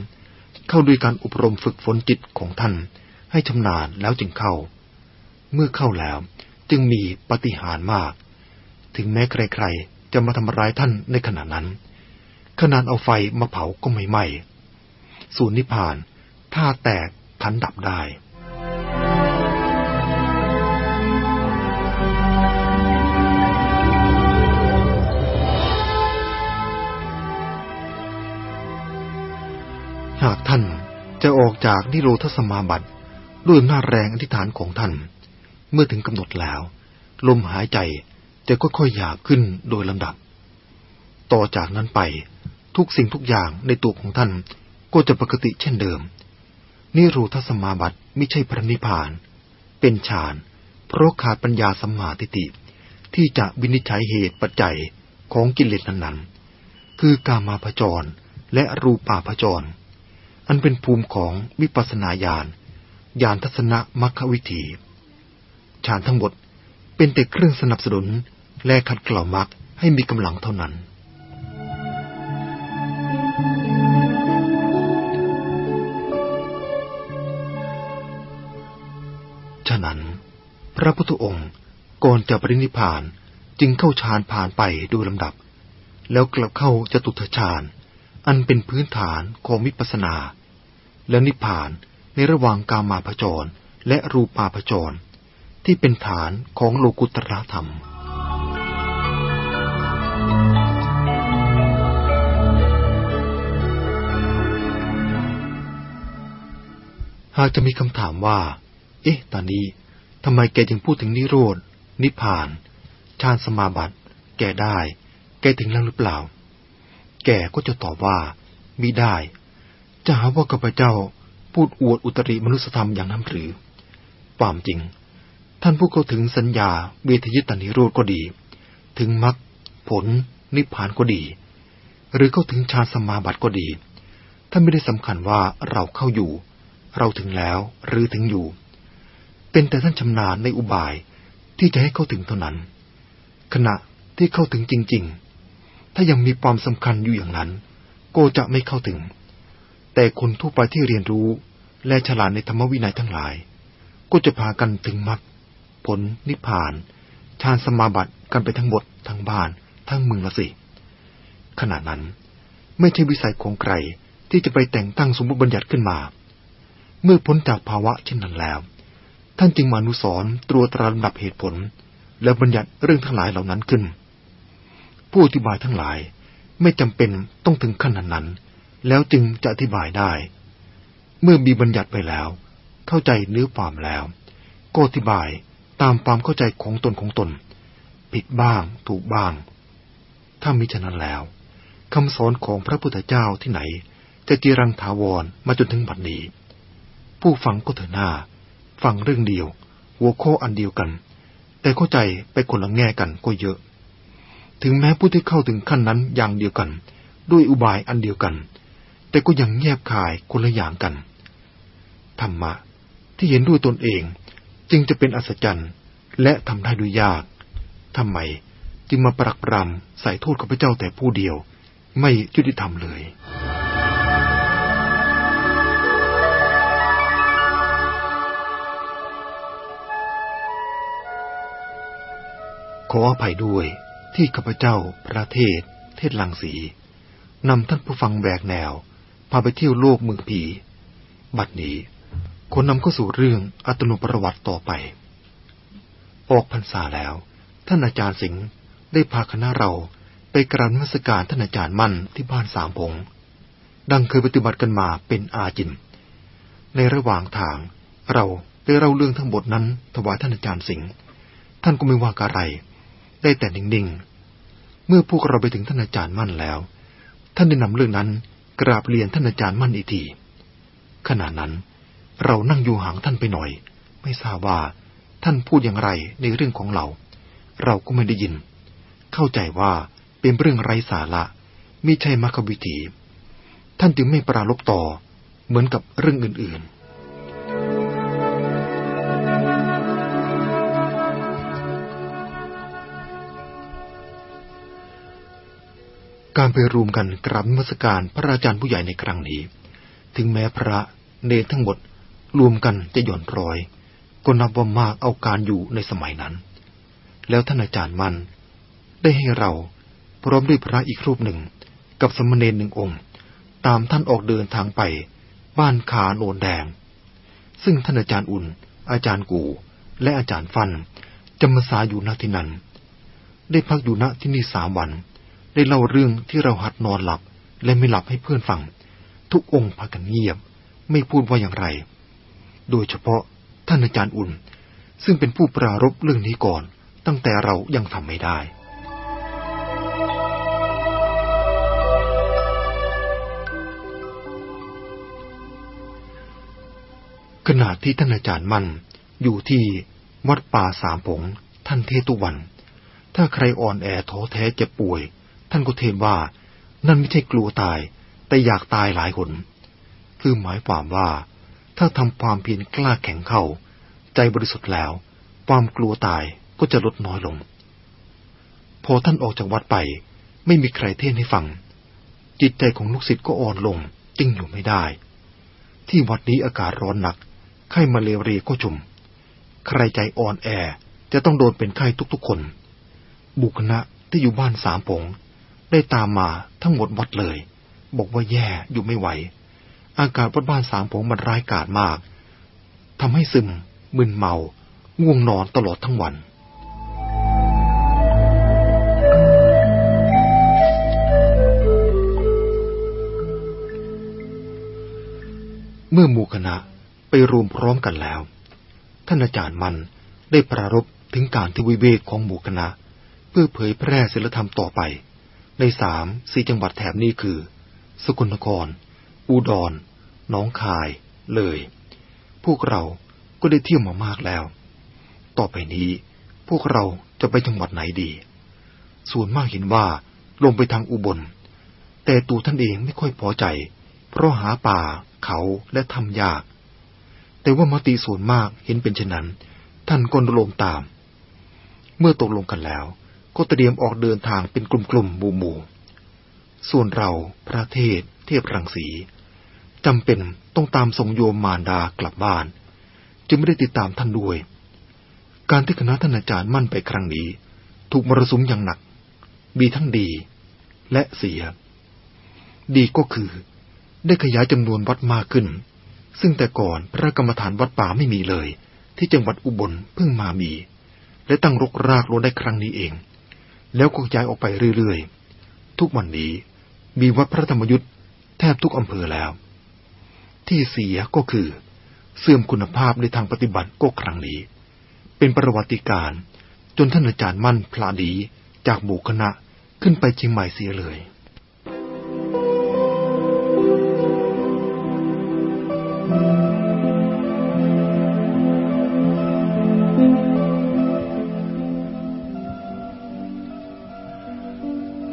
เข้าด้วยการอบรมฝึกฝนจิตของท่าน ให้ชำนาญแล้วจึงเข้า เมื่อเข้าแล้วจึงมีปฏิหารมาก ถึงแม้ใครๆ จะมาทำร้ายท่านในขณะนั้น ขนาดเอาไฟมาเผาก็ไม่ไหม้ส่วนนิพพาน ถ้าแตกทันดับได้หากท่านจะออกจากนิโรธสมาบัติ ด้วยหน้าแรงอธิษฐานของท่าน เมื่อถึงกำหนดแล้ว ลมหายใจจะค่อยๆหยาบขึ้นโดยลำดับ ต่อจากนั้นไปทุกสิ่งทุกอย่างในตัวของท่านก็จะปกติเช่นเดิม นิรูทสมาบัติไม่ใช่พระนิพพาน เป็นฌาน เพราะขาดปัญญาสัมมาทิฏฐิที่จะวินิจฉัยเหตุปัจจัยของกิเลสนั้นๆ คือกามาพจรและรูปาพจร อันเป็นภูมิของวิปัสสนาญาณ ญาณทัศนมัคควิถีฌานทั้งหมดเป็นแต่เครื่องสนับสนุนและขัดเกลามรรคให้มีกำลังเท่านั้น ฉะนั้น พระพุทธองค์ก่อนจะปรินิพานจึงเข้าฌานผ่านไปโดยลำดับ แล้วกลับเข้าจตุทฌาน อันเป็นพื้นฐานของวิปัสสนา และนิพพาน ในระหว่างกามาพจรและรูปาพจร ที่เป็นฐานของโลกุตตรธรรม หากจะมีคำถามว่า เอ๊ะ ตอนนี้ทำไมแกจึงพูดถึงนิโรธ นิพพาน ฌานสมาบัติ แกได้ แกถึงแล้วหรือเปล่า แกก็จะตอบว่ามิได้ จะหาว่าข้าพเจ้า พูดอวดอุตริมนุสธรรมอย่างนั้นหรือ ความจริง ท่านผู้เข้าถึงสัญญาเวทยิตานิโรธก็ดี ถึงมรรคผล นิพพานก็ดี หรือเข้าถึงฌานสมาบัติก็ดี ท่านไม่ได้สำคัญว่าเราเข้าอยู่ เราถึงแล้วหรือถึงอยู่ เป็นแต่ท่านชำนาญในอุบายที่จะให้เข้าถึงเท่านั้น ขณะที่เข้าถึงจริง ๆ ถ้ายังมีความสำคัญอยู่อย่างนั้น ก็จะไม่เข้าถึง แต่คนทั่วไปที่เรียนรู้ และฉลาดในธรรมวินัยทั้งหลาย ก็จะพากันถึงมรรคผลนิพพานฌานสมาบัติกันไปทั้งหมดทั้งบ้าน ทั้งเมืองละสิ ขณะนั้นไม่ใช่วิสัยของใครที่จะไปแต่งตั้งสมมติบัญญัติขึ้นมา เมื่อพ้นจากภาวะเช่นนั้นแล้ว ท่านจึงมานุสรตรวจตราลำดับเหตุผล และบัญญัติเรื่องทั้งหลายเหล่านั้นขึ้น ผู้อธิบายทั้งหลายไม่จำเป็นต้องถึงขั้นนั้น แล้วจึงจะอธิบายได้ เมื่อมีบัญญัติไปแล้ว เข้าใจเนื้อความแล้ว ก็อธิบายตามความเข้าใจของตนของตน ผิดบ้างถูกบ้าง ถ้ามิฉะนั้นแล้วคำสอนของพระพุทธเจ้าที่ไหน จะจีรังถาวรมาจนถึงบัดนี้ ผู้ฟังก็เถอะหน้า ฟังเรื่องเดียว หัวข้ออันเดียวกัน แต่เข้าใจไปคนละแง่กันก็เยอะ ถึงแม้ผู้ที่เข้าถึงขั้นนั้นอย่างเดียวกัน ด้วยอุบายอันเดียวกัน แต่ก็ยังแยบคายคนละอย่างกัน ธรรมะที่เห็นด้วยตนเองจึงจะเป็นอัศจรรย์และทำได้ด้วยยากทำไมจึงมาปรักปรำใส่โทษข้าพเจ้าแต่ผู้เดียว ไม่ยุติธรรมเลยขออภัยด้วยที่ข้าพเจ้าพระเทศ เทศลังสีนำท่านผู้ฟังแบกแนว พาไปเที่ยวโลกเมืองผี บัดนี้คนนำเข้าสู่เรื่องอัตโนประวัติต่อไป ออกพรรษาแล้ว ท่านอาจารย์สิงห์ได้พาคณะเราไปกราบนมัสการท่านอาจารย์มั่นที่บ้านสามพงดังเคยปฏิบัติกันมาเป็นอาจิน ในระหว่างทางเราได้เล่าเรื่องทั้งหมดนั้นถวายท่านอาจารย์สิงห์ท่านก็ไม่ว่าอะไร ได้แต่นิ่งๆ เมื่อพวกเราไปถึงท่านอาจารย์มั่นแล้ว ท่านได้นำเรื่องนั้น กราบเรียนท่านอาจารย์มั่นอีกทีขณะนั้น เรานั่งอยู่ห่างท่านไปหน่อย ไม่ทราบว่าท่านพูดอย่างไรในเรื่องของเรา เราก็ไม่ได้ยิน เข้าใจว่าเป็นเรื่องไร้สาระมิใช่มรรควิถี ท่านจึงไม่ปราลบต่อเหมือนกับเรื่องอื่นๆ การไปรวมกันกราบมรสการพระอาจารย์ผู้ใหญ่ในครั้งนี้ ถึงแม้พระเนรทั้งหมดรวมกันจะหย่อนรอย ก็นับว่ามากเอาการอยู่ในสมัยนั้น แล้วท่านอาจารย์มัน ได้ให้เราพร้อมด้วยพระอีกรูปหนึ่ง กับสมณเณรหนึ่งองค์ ตามท่านออกเดินทางไป บ้านขาโนนแดง ซึ่งท่านอาจารย์อุ่น อาจารย์กู และอาจารย์ฟันจะมาสาอยู่ณที่นั้น ได้พักอยู่ณที่นี่สามวัน ได้เล่าเรื่องที่เราหัดนอนหลับ และไม่หลับให้เพื่อนฟัง ทุกองค์พากันเงียบ ไม่พูดว่าอย่างไร โดยเฉพาะท่านอาจารย์อุ่น ซึ่งเป็นผู้ปรารบเรื่องนี้ก่อน ตั้งแต่เรายังทำไม่ได้ขณะที่ท่านอาจารย์มั่นอยู่ที่วัดป่าสามผงท่านเทศทุวัน ถ้าใครอ่อนแอท้อแท้เจ็บป่วย ท่านก็เทศว่า นั่นไม่ใช่กลัวตาย แต่อยากตายหลายหน คือหมายความว่า ถ้าทำความเพียรกล้าแข็งเข้า ใจบริสุทธิ์แล้ว ความกลัวตายก็จะลดน้อยลง พอท่านออกจากวัดไป ไม่มีใครเทศให้ฟัง จิตใจของลูกศิษย์ก็อ่อนลงจึงอยู่ไม่ได้ ที่วัดนี้อากาศร้อนหนัก ไข้มาเลเรียก็ชุม ใครใจอ่อนแอจะต้องโดนเป็นไข้ทุกๆคน บุคณะที่อยู่บ้านสามผง ได้ตามมาทั้งหมดวัดเลย บอกว่าแย่อยู่ไม่ไหว อากาศวัดบ้านสามผงมันร้ายกาจมากทำให้ซึม มึนเมา ง่วงนอนตลอดทั้งวันเมื่อหมู่คณะไปรวมพร้อมกันแล้ว ท่านอาจารย์มันได้ปรารบถึงการที่วิเวกของหมู่คณะ เพื่อเผยแพร่ศิลธรรมต่อไป ในสามสี่จังหวัดแถบนี้คือ สกลนคร อุดรหนองคาย เลย พวกเราก็ได้เที่ยวมามากแล้ว ต่อไปนี้ พวกเราจะไปจังหวัดไหนดี ส่วนมากเห็นว่าลงไปทางอุบล แต่ตัวท่านเองไม่ค่อยพอใจ เพราะหาป่าเขาและทำยาก แต่ว่ามติส่วนมากเห็นเป็นเช่นนั้น ท่านก็ลงตาม เมื่อตกลงกันแล้ว ก็เตรียมออกเดินทางเป็นกลุ่มๆหมู่ๆส่วนเราพระเทศ เทพรังสีจำเป็นต้องตามส่งโยมมารดากลับบ้าน จึงไม่ได้ติดตามท่านด้วย การที่คณะท่านอาจารย์มั่นไปครั้งนี้ ถูกมรสุมอย่างหนัก มีทั้งดี และเสีย ดีก็คือ ได้ขยายจำนวนวัดมากขึ้น ซึ่งแต่ก่อนพระกรรมฐานวัดป่าไม่มีเลย ที่จังหวัดอุบลเพิ่งมามี และตั้งรกรากลงได้ครั้งนี้เอง แล้วก็ย้ายออกไปเรื่อยๆ ทุกวันนี้มีวัดพระธรรมยุทธ์แทบทุกอำเภอแล้ว ที่เสียก็คือ เสื่อมคุณภาพในทางปฏิบัติก็ครั้งนี้ เป็นประวัติการจนท่านอาจารย์มั่นพลาดีจากบุคณะขึ้นไปเชียงใหม่เสียเลย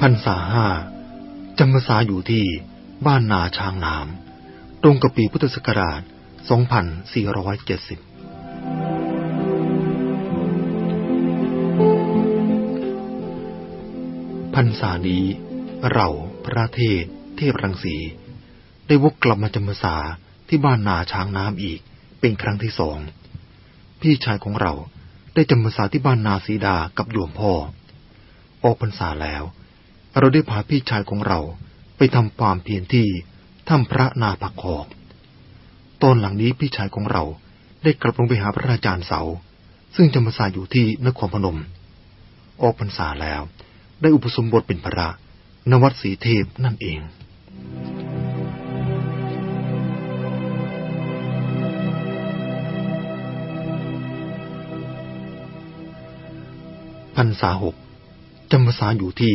พันษาห้าจำพรรษาอยู่ที่บ้านนาช้างน้ำตรงกับปีพุทธศักราช 2470พันษานี้ เราพระเทศ เทพรังสี ได้วกกลับมาจำพรรษาที่บ้านนาช้างน้ำอีกเป็นครั้งที่สอง พี่ชายของเราได้จำพรรษาที่บ้านนาสีดากับโยมพ่อ ออกพรรษาแล้ว เราได้พาพี่ชายของเราไปทำความเพียรที่ถ้ำพระนาปักคอกตอนหลังนี้พี่ชายของเราได้กลับลงไปหาพระอาจารย์เสา ซึ่งจำพรรษาอยู่ที่นครพนม ออกพรรษาแล้ว ได้อุปสมบทเป็นพระนวัดศรีเทพนั่นเองพรรษาหกจำพรรษาอยู่ที่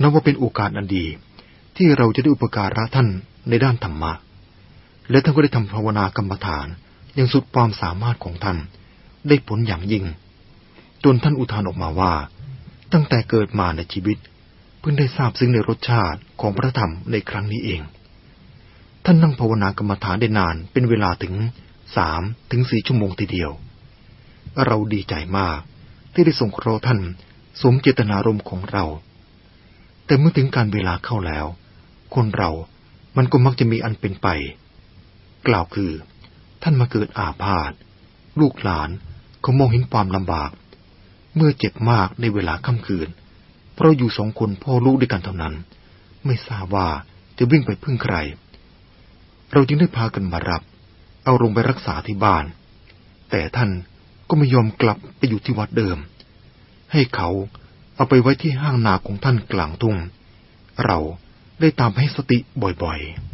นับว่าเป็นโอกาสอันดี ที่เราจะได้อุปการะท่านในด้านธรรมะ และท่านก็ได้ทำภาวนากรรมฐานอย่างสุดความสามารถของท่าน ได้ผลอย่างยิ่ง จนท่านอุทานออกมาว่า ตั้งแต่เกิดมาในชีวิต เพิ่งได้ทราบซึ้งในรสชาติของพระธรรมในครั้งนี้เอง ท่านนั่งภาวนากรรมฐานได้นานเป็นเวลาถึงสามถึงสี่ชั่วโมงทีเดียว เราดีใจมากที่ได้ส่งเคราะห์ท่านสมเจตนารมณ์ของเรา แต่เมื่อถึงการเวลาเข้าแล้ว คนเรามันก็มักจะมีอันเป็นไป กล่าวคือ ท่านมาเกิดอาพาธลูกหลานเขามองเห็นความลำบาก เมื่อเจ็บมากในเวลาค่ำคืน เพราะอยู่สองคนพ่อลูกด้วยกันเท่านั้น ไม่ทราบว่าจะวิ่งไปพึ่งใคร เราจึงได้พากันมารับ เอาลงไปรักษาที่บ้าน แต่ท่านก็ไม่ยอมกลับไปอยู่ที่วัดเดิม ให้เขา เอาไปไว้ที่ห้างนาของท่านกลางทุ่ง เราได้ตามให้สติบ่อยๆ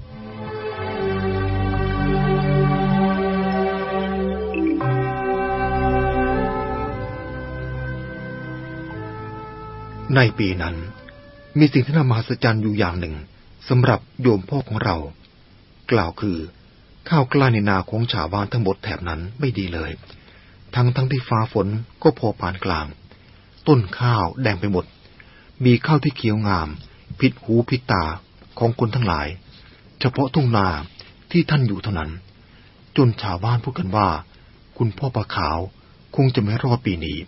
ในปีนั้น มีสิ่งที่น่ามหัศจรรย์อยู่อย่างหนึ่งสำหรับโยมพ่อของเรา กล่าวคือ ข้าวกล้าในนาของชาวบ้านทั้งหมดแถบนั้นไม่ดีเลย ทั้งทั้งที่ฟ้าฝนก็พอปานกลาง ต้นข้าวแดงไปหมด มีข้าวที่เขียวงาม ผิดหูผิดตาของคนทั้งหลาย เฉพาะทุ่งนาที่ท่านอยู่เท่านั้น จนชาวบ้านพูดกันว่า คุณพ่อปลาขาวคงจะไม่รอดปีนี้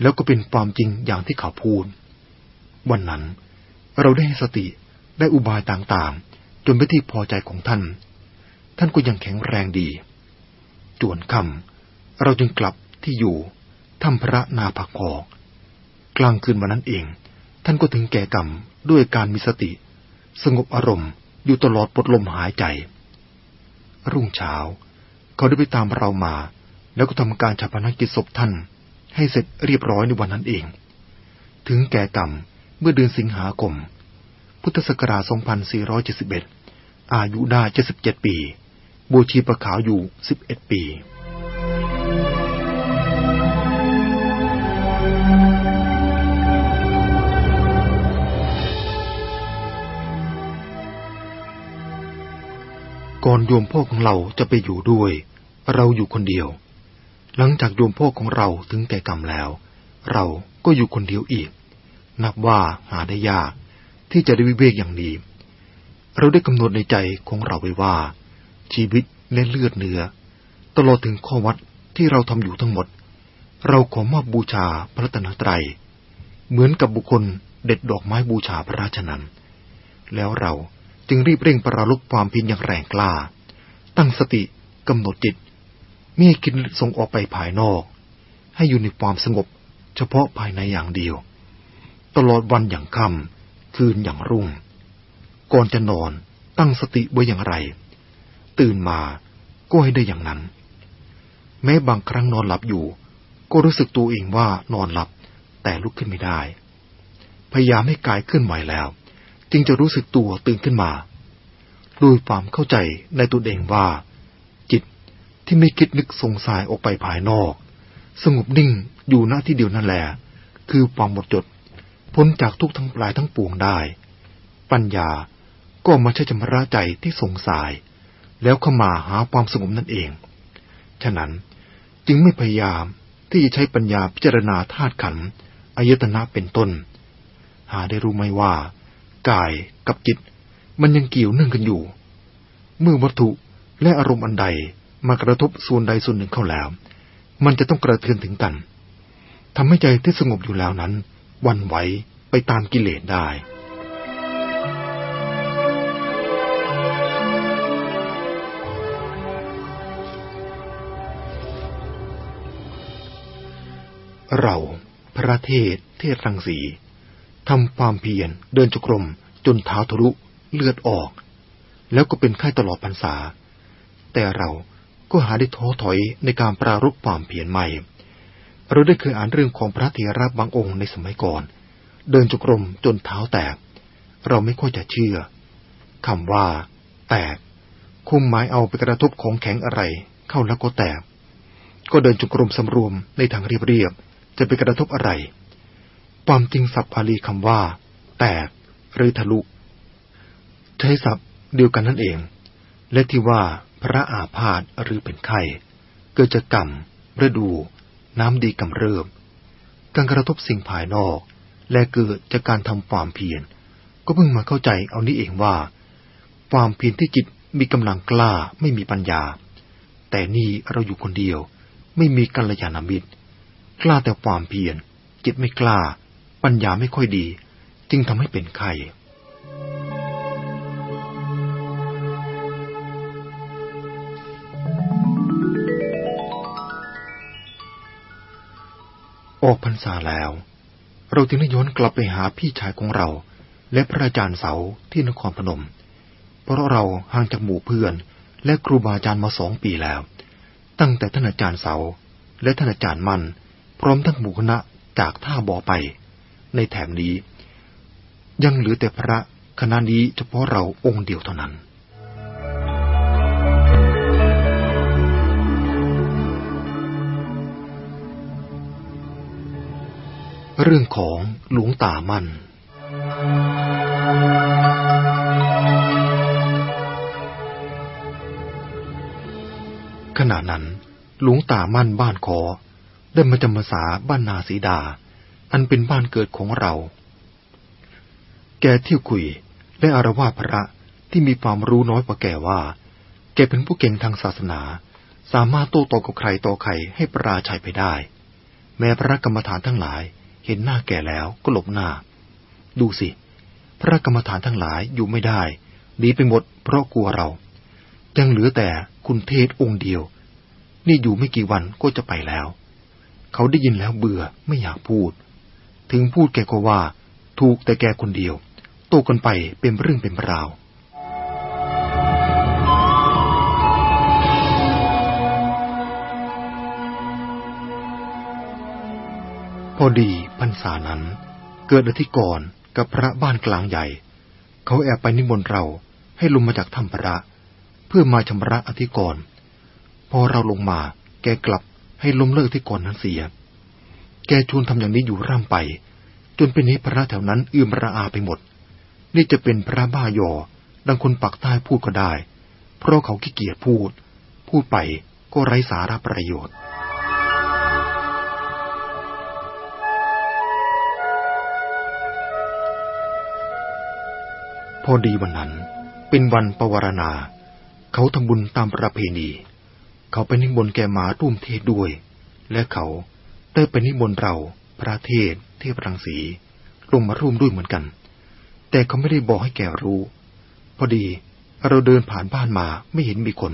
แล้วก็เป็นความจริงอย่างที่เขาพูด วันนั้นเราได้สติได้อุบายต่างๆ จนไปที่พอใจของท่าน ท่านก็ยังแข็งแรงดี จวนคำเราจึงกลับที่อยู่ถ้ำพระนาผักหอก กลางคืนวันนั้นเอง ท่านก็ถึงแก่กรรมด้วยการมีสติ สงบอารมณ์อยู่ตลอดปลดลมหายใจ รุ่งเช้า เขาได้ไปตามเรามา แล้วก็ทำการชาปนกิจศพท่าน ให้เสร็จเรียบร้อยในวันนั้นเอง ถึงแก่กรรมเมื่อเดือนสิงหาคม พุทธศักราช 2471 อายุได้ 77 ปี บูชีประขาวอยู่ 11 ปี ก่อนโยมพ่อของเราจะไปอยู่ด้วย เราอยู่คนเดียว หลังจากโยมพ่อของเราถึงแก่กรรมแล้ว เราก็อยู่คนเดียวอีก นับว่าหาได้ยาก ที่จะได้วิเวกอย่างดีเราได้กำหนดในใจของเราไว้ว่า ชีวิตและเลือดเนื้อ ตลอดถึงข้อวัดที่เราทำอยู่ทั้งหมด เราขอมอบบูชาพระตนตรัย เหมือนกับบุคคลเด็ดดอกไม้บูชาพระราชนันแล้วเรา จึงรีบเร่งปราลุกความเพียรอย่างแรงกล้า ตั้งสติกำหนดจิตไม่ให้คิดส่งออกไปภายนอก ให้อยู่ในความสงบ เฉพาะภายในอย่างเดียว ตลอดวันอย่างค่ำคืนอย่างรุ่ง ก่อนจะนอนตั้งสติไว้อย่างไร ตื่นมาก็ให้ได้อย่างนั้น แม้บางครั้งนอนหลับอยู่ ก็รู้สึกตัวเองว่านอนหลับแต่ลุกขึ้นไม่ได้ พยายามให้กายเคลื่อนไหวแล้ว จึงจะรู้สึกตัวตื่นขึ้นมาด้วยความเข้าใจในตัวเองว่า จิตที่ไม่คิดนึกสงสัยออกไปภายนอก สงบนิ่งอยู่หน้าที่เดียวนั่นแหละคือความหมดจด พ้นจากทุกทั้งปลายทั้งปวงได้ ปัญญาก็มาใช้ชำระใจที่สงสัยแล้วเข้ามาหาความสงบนั่นเอง ฉะนั้นจึงไม่พยายามที่จะใช้ปัญญาพิจารณาธาตุขันธ์อายตนะเป็นต้น หาได้รู้ไหมว่า กายกับจิต มันยังเกี่ยวเนื่องกันอยู่ เมื่อวัตถุและอารมณ์อันใดมากระทบส่วนใดส่วนหนึ่งเข้าแล้ว มันจะต้องกระเทือนถึงกันทำให้ใจที่สงบอยู่แล้วนั้น วันไหวไปตามกิเลสได้เราพระเทศเทศรังสี ทำความเพียรเดินจุกรม จนเท้าทะลุเลือดออก แล้วก็เป็นไข้ตลอดพรรษา แต่เราก็หาได้ท้อถอยในการปรารบความเพียรใหม่ เราได้เคยอ่านเรื่องของพระเถระบางองค์ในสมัยก่อน เดินจุกรมจนเท้าแตก เราไม่ค่อยจะเชื่อคำว่า แตกคุ้มหมายเอาไปกระทบของแข็งอะไรเข้าแล้วก็แตก ก็เดินจุกรมสำรวมในทางเรียบๆจะไปกระทบอะไร ความจริงศัพท์พาลีคำว่า แตกหรือทะลุ ใช้ศัพท์เดียวกันนั่นเอง และที่ว่าพระอาพาธหรือเป็นไข้ เกิดจากกรรมฤดู น้ำดีกำเริบ การกระทบสิ่งภายนอก และเกิดจากการทำความเพียร ก็เพิ่งมาเข้าใจเอานี้เองว่า ความเพียรที่จิตมีกำลังกล้าไม่มีปัญญา แต่นี่เราอยู่คนเดียว ไม่มีกัลยาณมิตร กล้าแต่ความเพียรจิตไม่กล้า ปัญญาไม่ค่อยดี จึงทำให้เป็นไข้ออกพรรษาแล้ว เราจึงได้ย้อนกลับไปหาพี่ชายของเรา และพระอาจารย์เสาที่นครพนม เพราะเราห่างจากหมู่เพื่อน และครูบาอาจารย์มาสองปีแล้ว ตั้งแต่ท่านอาจารย์เสาและท่านอาจารย์มัน พร้อมทั้งหมู่คณะจากท่าบ่อไป ในแถบนี้ ยังเหลือแต่พระคณะนี้เฉพาะเราองค์เดียวเท่านั้น เรื่องของหลวงตามันขณะนั้นหลวงตามั่นบ้านขอได้มาจำพรรษาบ้านนาสีดา อันเป็นบ้านเกิดของเรา แกเที่ยวคุยและอารวาสพระที่มีความรู้น้อยกว่าแกว่า แกเป็นผู้เก่งทางศาสนา สามารถโต้ตอบกับใครต่อใครให้ปราชัยไปได้ แม้พระกรรมฐานทั้งหลายเห็นหน้าแก่แล้วก็หลบหน้า ดูสิ พระกรรมฐานทั้งหลายอยู่ไม่ได้หนีไปหมดเพราะกลัวเรา ยังเหลือแต่คุณเทศองค์เดียว นี่อยู่ไม่กี่วันก็จะไปแล้ว เขาได้ยินแล้วเบื่อไม่อยากพูด ถึงพูดแกก็ว่า ถูกแต่แกคนเดียว โตกันไปเป็นเรื่องเป็นราวพอดีพรรษานั้น เกิดอธิกรณ์กับพระบ้านกลางใหญ่ เขาแอบไปนิมนต์เราให้ลงมาจากถ้ำพระ เพื่อมาชำระอธิกรณ์พอเราลงมาแกกลับให้ล้มเลิกอธิกรณ์นั้นเสีย แกชวนทำอย่างนี้อยู่ร่ำไป จนเป็นนี้พระแถวนั้นเอืมระอาไปหมด นี่จะเป็นพระบ้ายอ ดังคนปักใต้พูดก็ได้ เพราะเขาขี้เกียจพูด พูดไปก็ไร้สาระประโยชน์พอดีวันนั้นเป็นวันปวารณา เขาทำบุญตามประเพณี เขาไปนิมนต์แกมาร่วมเทศด้วย และเขา ได้ไปนิมนต์เราพระเทศเทพรังสีลงมาร่วมด้วยเหมือนกัน แต่เขาไม่ได้บอกให้แกรู้ พอดีเราเดินผ่านบ้านมาไม่เห็นมีคน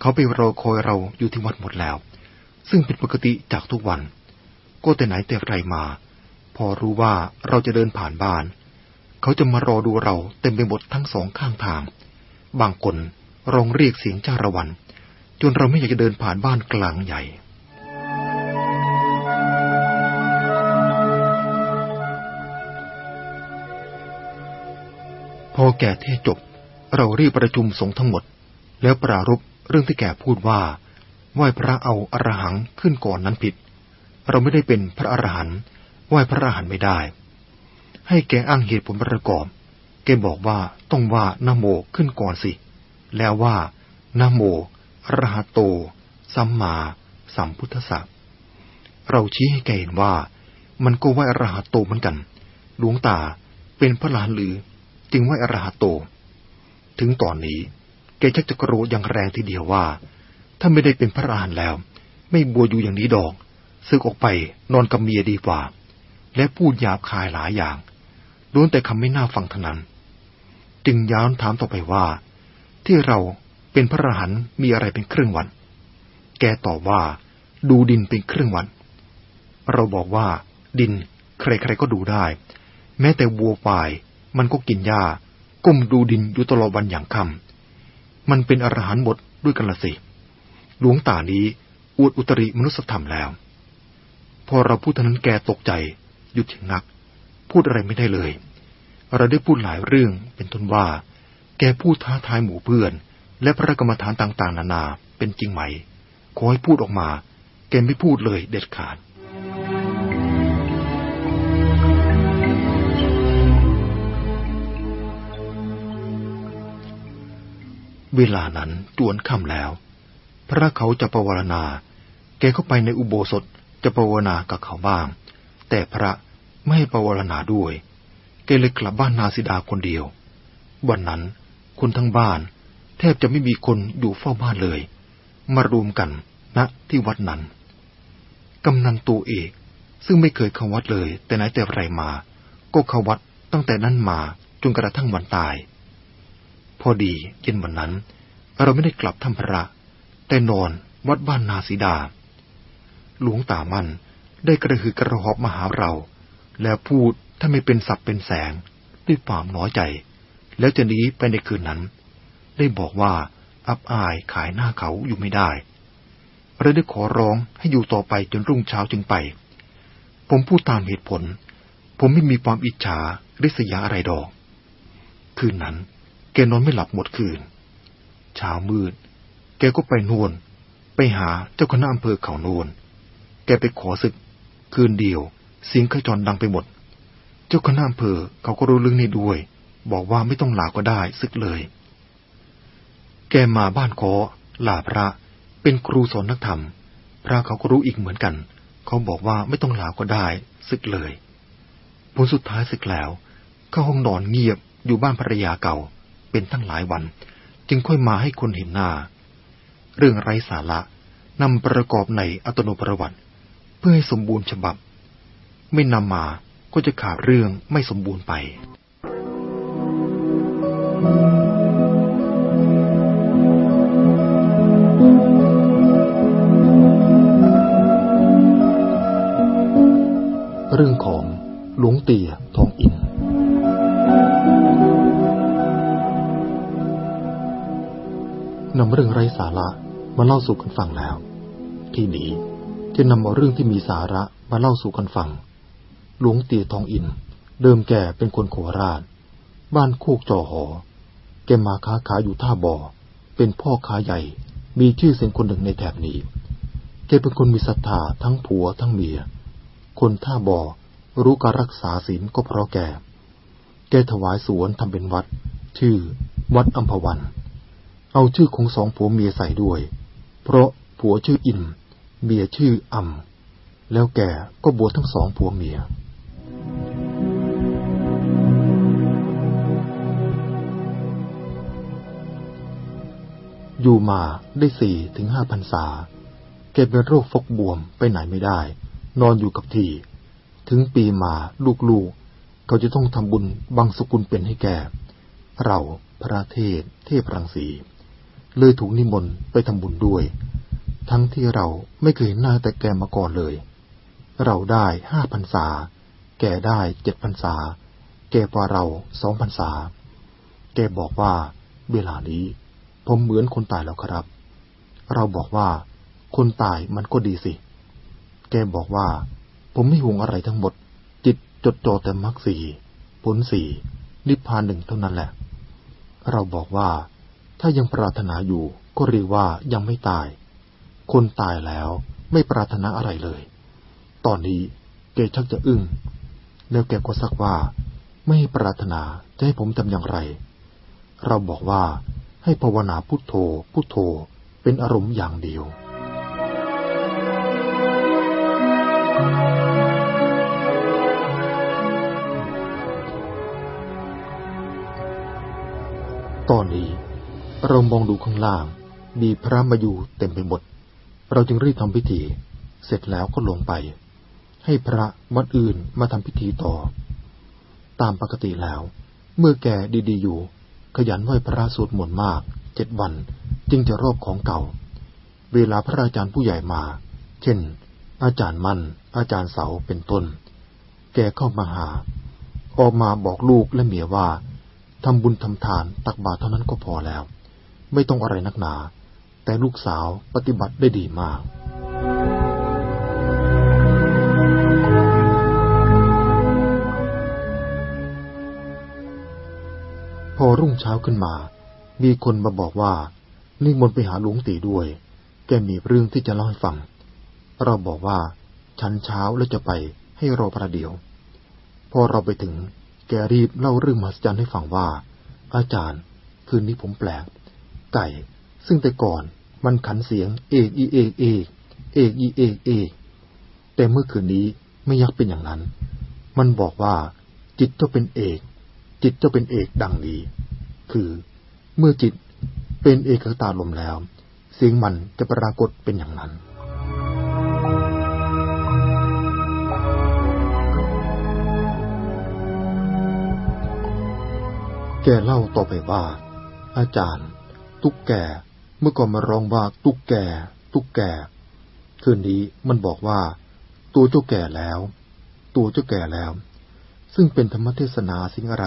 เขาไปรอคอยเราอยู่ที่วัดหมดแล้ว ซึ่งเป็นปกติจากทุกวัน ก็แต่ไหนแต่ไรมา พอรู้ว่าเราจะเดินผ่านบ้าน เขาจะมารอดูเราเต็มไปหมดทั้งสองข้างทาง บางคนร้องเรียกเสียงจ้าระวัน จนเราไม่อยากจะเดินผ่านบ้านกลางใหญ่ พอแก่เทศจบ เรารีบประชุมสงฆ์ทั้งหมด แล้วปรารบเรื่องที่แก่พูดว่าไหว้พระเอาอรหังขึ้นก่อนนั้นผิด เราไม่ได้เป็นพระอรหันต์ไหว้พระอรหันต์ไม่ได้ ให้แกอ้างเหตุผลประกอบ แกบอกว่าต้องว่านโมขึ้นก่อนสิ แล้วว่านโมอรหะโต สัมมาสัมพุทธสัพเราชี้ให้แกเห็นว่า มันก็ไหว้อรหัตโตเหมือนกัน หลวงตาเป็นพระหลานหรือ จึงไหวอรหัตโต ถึงตอนนี้แกชักจะกระโดอย่างแรงทีเดียวว่า ถ้าไม่ได้เป็นพระอรหันต์แล้ว ไม่บัวอยู่อย่างนี้ดอกซึกออกไปนอนกับเมียดีกว่า และพูดหยาบคายหลายอย่างล้วนแต่คำไม่น่าฟังทั้งนั้น จึงย้อนถามต่อไปว่า ที่เราเป็นพระอรหันต์มีอะไรเป็นเครื่องวัดแกตอบว่า ดูดินเป็นเครื่องวัดเราบอกว่า ดิน ใครๆก็ดูได้ แม้แต่วัวปาย มันก็กินหญ้าก้มดูดินอยู่ตลอดวันอย่างคำมันเป็นอรหันต์หมดด้วยกันละสิ หลวงตานี้อวดอุตริมนุสธรรมแล้ว พอเราพูดเท่านั้นแกตกใจ หยุดชะงัก พูดอะไรไม่ได้เลย เราได้พูดหลายเรื่องเป็นต้นว่า แกพูดท้าทายหมู่เพื่อน และพระกรรมฐานต่างๆ นานาเป็นจริงไหม ขอให้พูดออกมา แกไม่พูดเลยเด็ดขาด เวลานั้นจวนค่ำแล้ว พระเขาจะประวรณา แกเข้าไปในอุโบสถจะประวรณากับเขาบ้าง แต่พระไม่ให้ประวรณาด้วย แกเลยกลับบ้านนาสิดาคนเดียว วันนั้นคนทั้งบ้าน แทบจะไม่มีคนอยู่เฝ้าบ้านเลย มารวมกันณนะที่วัดนั้น กำนันตัวเอกซึ่งไม่เคยเข้าวัดเลย แต่ไหนแต่ไรมา ก็เข้าวัดตั้งแต่นั้นมาจนกระทั่งวันตาย พอดีเย็นวันนั้น เราไม่ได้กลับถ้ำพระ แต่นอนวัดบ้านนาสีดา หลวงตามันได้กระหือกระหอบมาหาเรา แล้วพูดถ้าไม่เป็นสับเป็นแสง ด้วยความน้อยใจ แล้วจะหนีไปในคืนนั้น ได้บอกว่าอับอายขายหน้าเขาอยู่ไม่ได้เราได้ขอร้องให้อยู่ต่อไปจนรุ่งเช้าจึงไป ผมพูดตามเหตุผล ผมไม่มีความอิจฉาริษยาอะไรดอก คืนนั้น กนอนไม่หลับหมดคืน เช้ามืด แกก็ไปนวนไปหาเจ้าคณะอำเภอเขานวนแกไปขอศึก คืนเดียว เสียงขจรดังไปหมด เจ้าคณะอำเภอเขาก็รู้เรื่องนี้ด้วย บอกว่าไม่ต้องลาก็ได้ศึกเลย แกมาบ้านขอลาพระ เป็นครูสอนนักธรรม พระเขาก็รู้อีกเหมือนกัน เขาบอกว่าไม่ต้องลาก็ได้ศึกเลยผลสุดท้ายศึกแล้ว เข้าห้องนอนเงียบอยู่บ้านภรรยาเก่า เป็นตั้งหลายวัน จึงค่อยมาให้คนเห็นหน้า เรื่องไร้สาระนำประกอบในอัตโนประวัติ เพื่อให้สมบูรณ์ฉบับ ไม่นำมาก็จะขาดเรื่องไม่สมบูรณ์ไป เรื่องของหลวงเตี่ยทองอิน นำเรื่องไร้สาระมาเล่าสู่กันฟังแล้ว ที่นี้จะนำเอาเรื่องที่มีสาระมาเล่าสู่กันฟัง หลวงเตียทองอิน เดิมแก่เป็นคนโคราช บ้านโคกจอหอ แกมาค้าขายอยู่ท่าบ่อ เป็นพ่อค้าใหญ่ มีชื่อเสียงคนหนึ่งในแถบนี้ แกเป็นคนมีศรัทธาทั้งผัวทั้งเมีย คนท่าบ่อรู้การรักษาศีลก็เพราะแก แกถวายสวนทำเป็นวัด ชื่อ วัดอัมพวัน เอาชื่อของสองผัวเมียใส่ด้วย เพราะผัวชื่ออินเมียชื่ออัมแล้วแกก็บวชทั้งสองผัวเมีย อยู่มาได้สี่ถึงห้าพันษาแกเป็นโรคฟกบวมไปไหนไม่ได้ นอนอยู่กับที่ ถึงปีมาลูกๆ เขาจะต้องทำบุญบังสกุลเป็นให้แกเราพระเทศเทพรังสี เลยถูกนิมนต์ไปทำบุญด้วย ทั้งที่เราไม่เคยเห็นหน้าแต่แกมาก่อนเลย เราได้ห้าพันษา แกได้เจ็ดพันษา แกกว่าเราสองพันษา แกบอกว่า เวลานี้ ผมเหมือนคนตายแล้วครับ เราบอกว่า คนตายมันก็ดีสิ แกบอกว่า ผมไม่ห่วงอะไรทั้งหมด จิตจดจ่อแต่มรรคสี่ผลสี่นิพพานหนึ่งเท่านั้นแหละ เราบอกว่า ถ้ายังปรารถนาอยู่ก็เรียกว่ายังไม่ตาย คนตายแล้วไม่ปรารถนาอะไรเลย ตอนนี้แกชักจะอึ้งแล้วแกก็ซักว่า ไม่ปรารถนาจะให้ผมทำอย่างไร เราบอกว่าให้ภาวนาพุทโธพุทโธเป็นอารมณ์อย่างเดียว เรามองดูข้างล่าง มีพระมาอยู่เต็มไปหมด เราจึงรีบทำพิธี เสร็จแล้วก็ลงไป ให้พระวัดอื่นมาทำพิธีต่อ ตามปกติแล้ว เมื่อแกดีๆอยู่ ขยันไหวพระสวดมนต์มาก เจ็ดวันจึงจะรอบของเก่า เวลาพระอาจารย์ผู้ใหญ่มา เช่น อาจารย์มัน อาจารย์เสาเป็นต้น แกเข้ามาหา ออกมาบอกลูกและเมียว่าทำบุญทำทานตักบาตรเท่านั้นก็พอแล้ว ไม่ต้องอะไรนักหนา แต่ลูกสาวปฏิบัติได้ดีมากพอรุ่งเช้าขึ้นมา มีคนมาบอกว่า นิมนต์ไปหาหลวงตีด้วย แกมีเรื่องที่จะเล่าให้ฟัง เราบอกว่า ฉันเช้าแล้วจะไปให้รอประเดี๋ยว พอเราไปถึง แกรีบเล่าเรื่องมหัศจรรย์ให้ฟังว่า อาจารย์ คืนนี้ผมแปลก ไก่ ซึ่งแต่ก่อนมันขันเสียงเอกอีเอกเอกเอกอีเอกเอกแต่เมื่อคืนนี้ไม่ยักเป็นอย่างนั้น มันบอกว่า จิตเจ้าเป็นเอก จิตเจ้าเป็นเอกดังนี้ คือเมื่อจิตเป็นเอกตาลมแล้ว เสียงมันจะปรากฏเป็นอย่างนั้นแกเล่าต่อไปว่า อาจารย์ ตุ๊กแก เมื่อก่อนมาร้องว่าตุ๊กแก ตุ๊กแก คืนนี้มันบอกว่า ตัวเจ้าแก่แล้ว ตัวเจ้าแก่แล้ว ซึ่งเป็นธรรมเทศนาสิ่งอะไร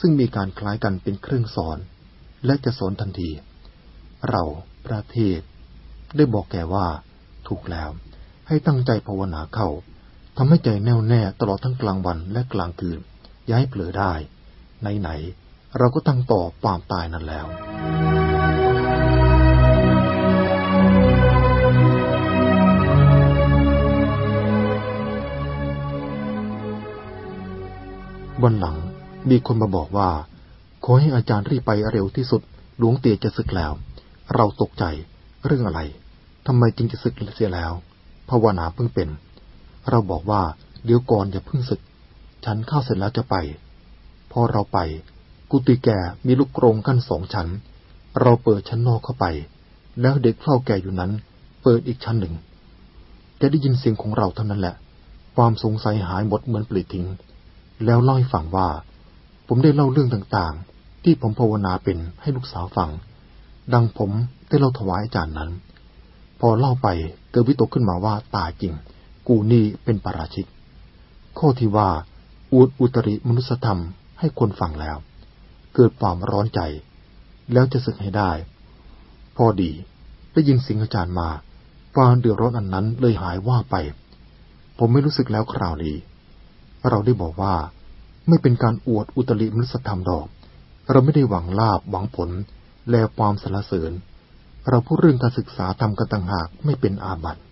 ซึ่งมีการคล้ายกันเป็นเครื่องสอน และจะสอนทันที เราประเทศ ได้บอกแกว่า ถูกแล้ว ให้ตั้งใจภาวนาเข้าทำให้ใจแน่วแน่ตลอดทั้งกลางวันและกลางคืนย้ายเผลอได้ ไหนๆเราก็ตั้งต่อปามตายนั่นแล้ว วันหลังมีคนมาบอกว่า ขอให้อาจารย์รีบไปเร็วที่สุด หลวงเตียจะศึกแล้ว เราตกใจเรื่องอะไรทำไมจึงจะศึกเสียแล้วภาวนาเพิ่งเป็น เราบอกว่าเดี๋ยวก่อนอย่าเพิ่งศึก ฉันเข้าเสร็จแล้วจะไป พอเราไป กุฏิแก่มีลูกกรงกั้นสองชั้น เราเปิดชั้นนอกเข้าไป แล้วเด็กเฝ้าแก่อยู่นั้น เปิดอีกชั้นหนึ่งแกได้ยินเสียงของเราเท่านั้นแหละ ความสงสัยหายหมดเหมือนปลิดทิ้ง แล้วเล่าให้ฟังว่า ผมได้เล่าเรื่องต่างๆ ที่ผมภาวนาเป็นให้ลูกสาวฟัง ดังผมได้เล่าถวายอาจารย์นั้น พอเล่าไปเกิดวิตกขึ้นมาว่าตายจริง กูนี่เป็นปราชิก ข้อที่ว่าอูดอุตริมนุสธรรมให้คนฟังแล้ว เกิดความร้อนใจ แล้วจะสึกให้ได้ พอดีได้ยินเสียงอาจารย์มาความเดือดร้อนอันนั้นเลยหายว่าไป ผมไม่รู้สึกแล้วคราวนี้ เราได้บอกว่า ไม่เป็นการอวดอุตริมนุสธรรมดอก เราไม่ได้หวังลาบหวังผล และความสรรเสริญ เราพูดเรื่องการศึกษาทำกันต่างหากไม่เป็นอาบัติ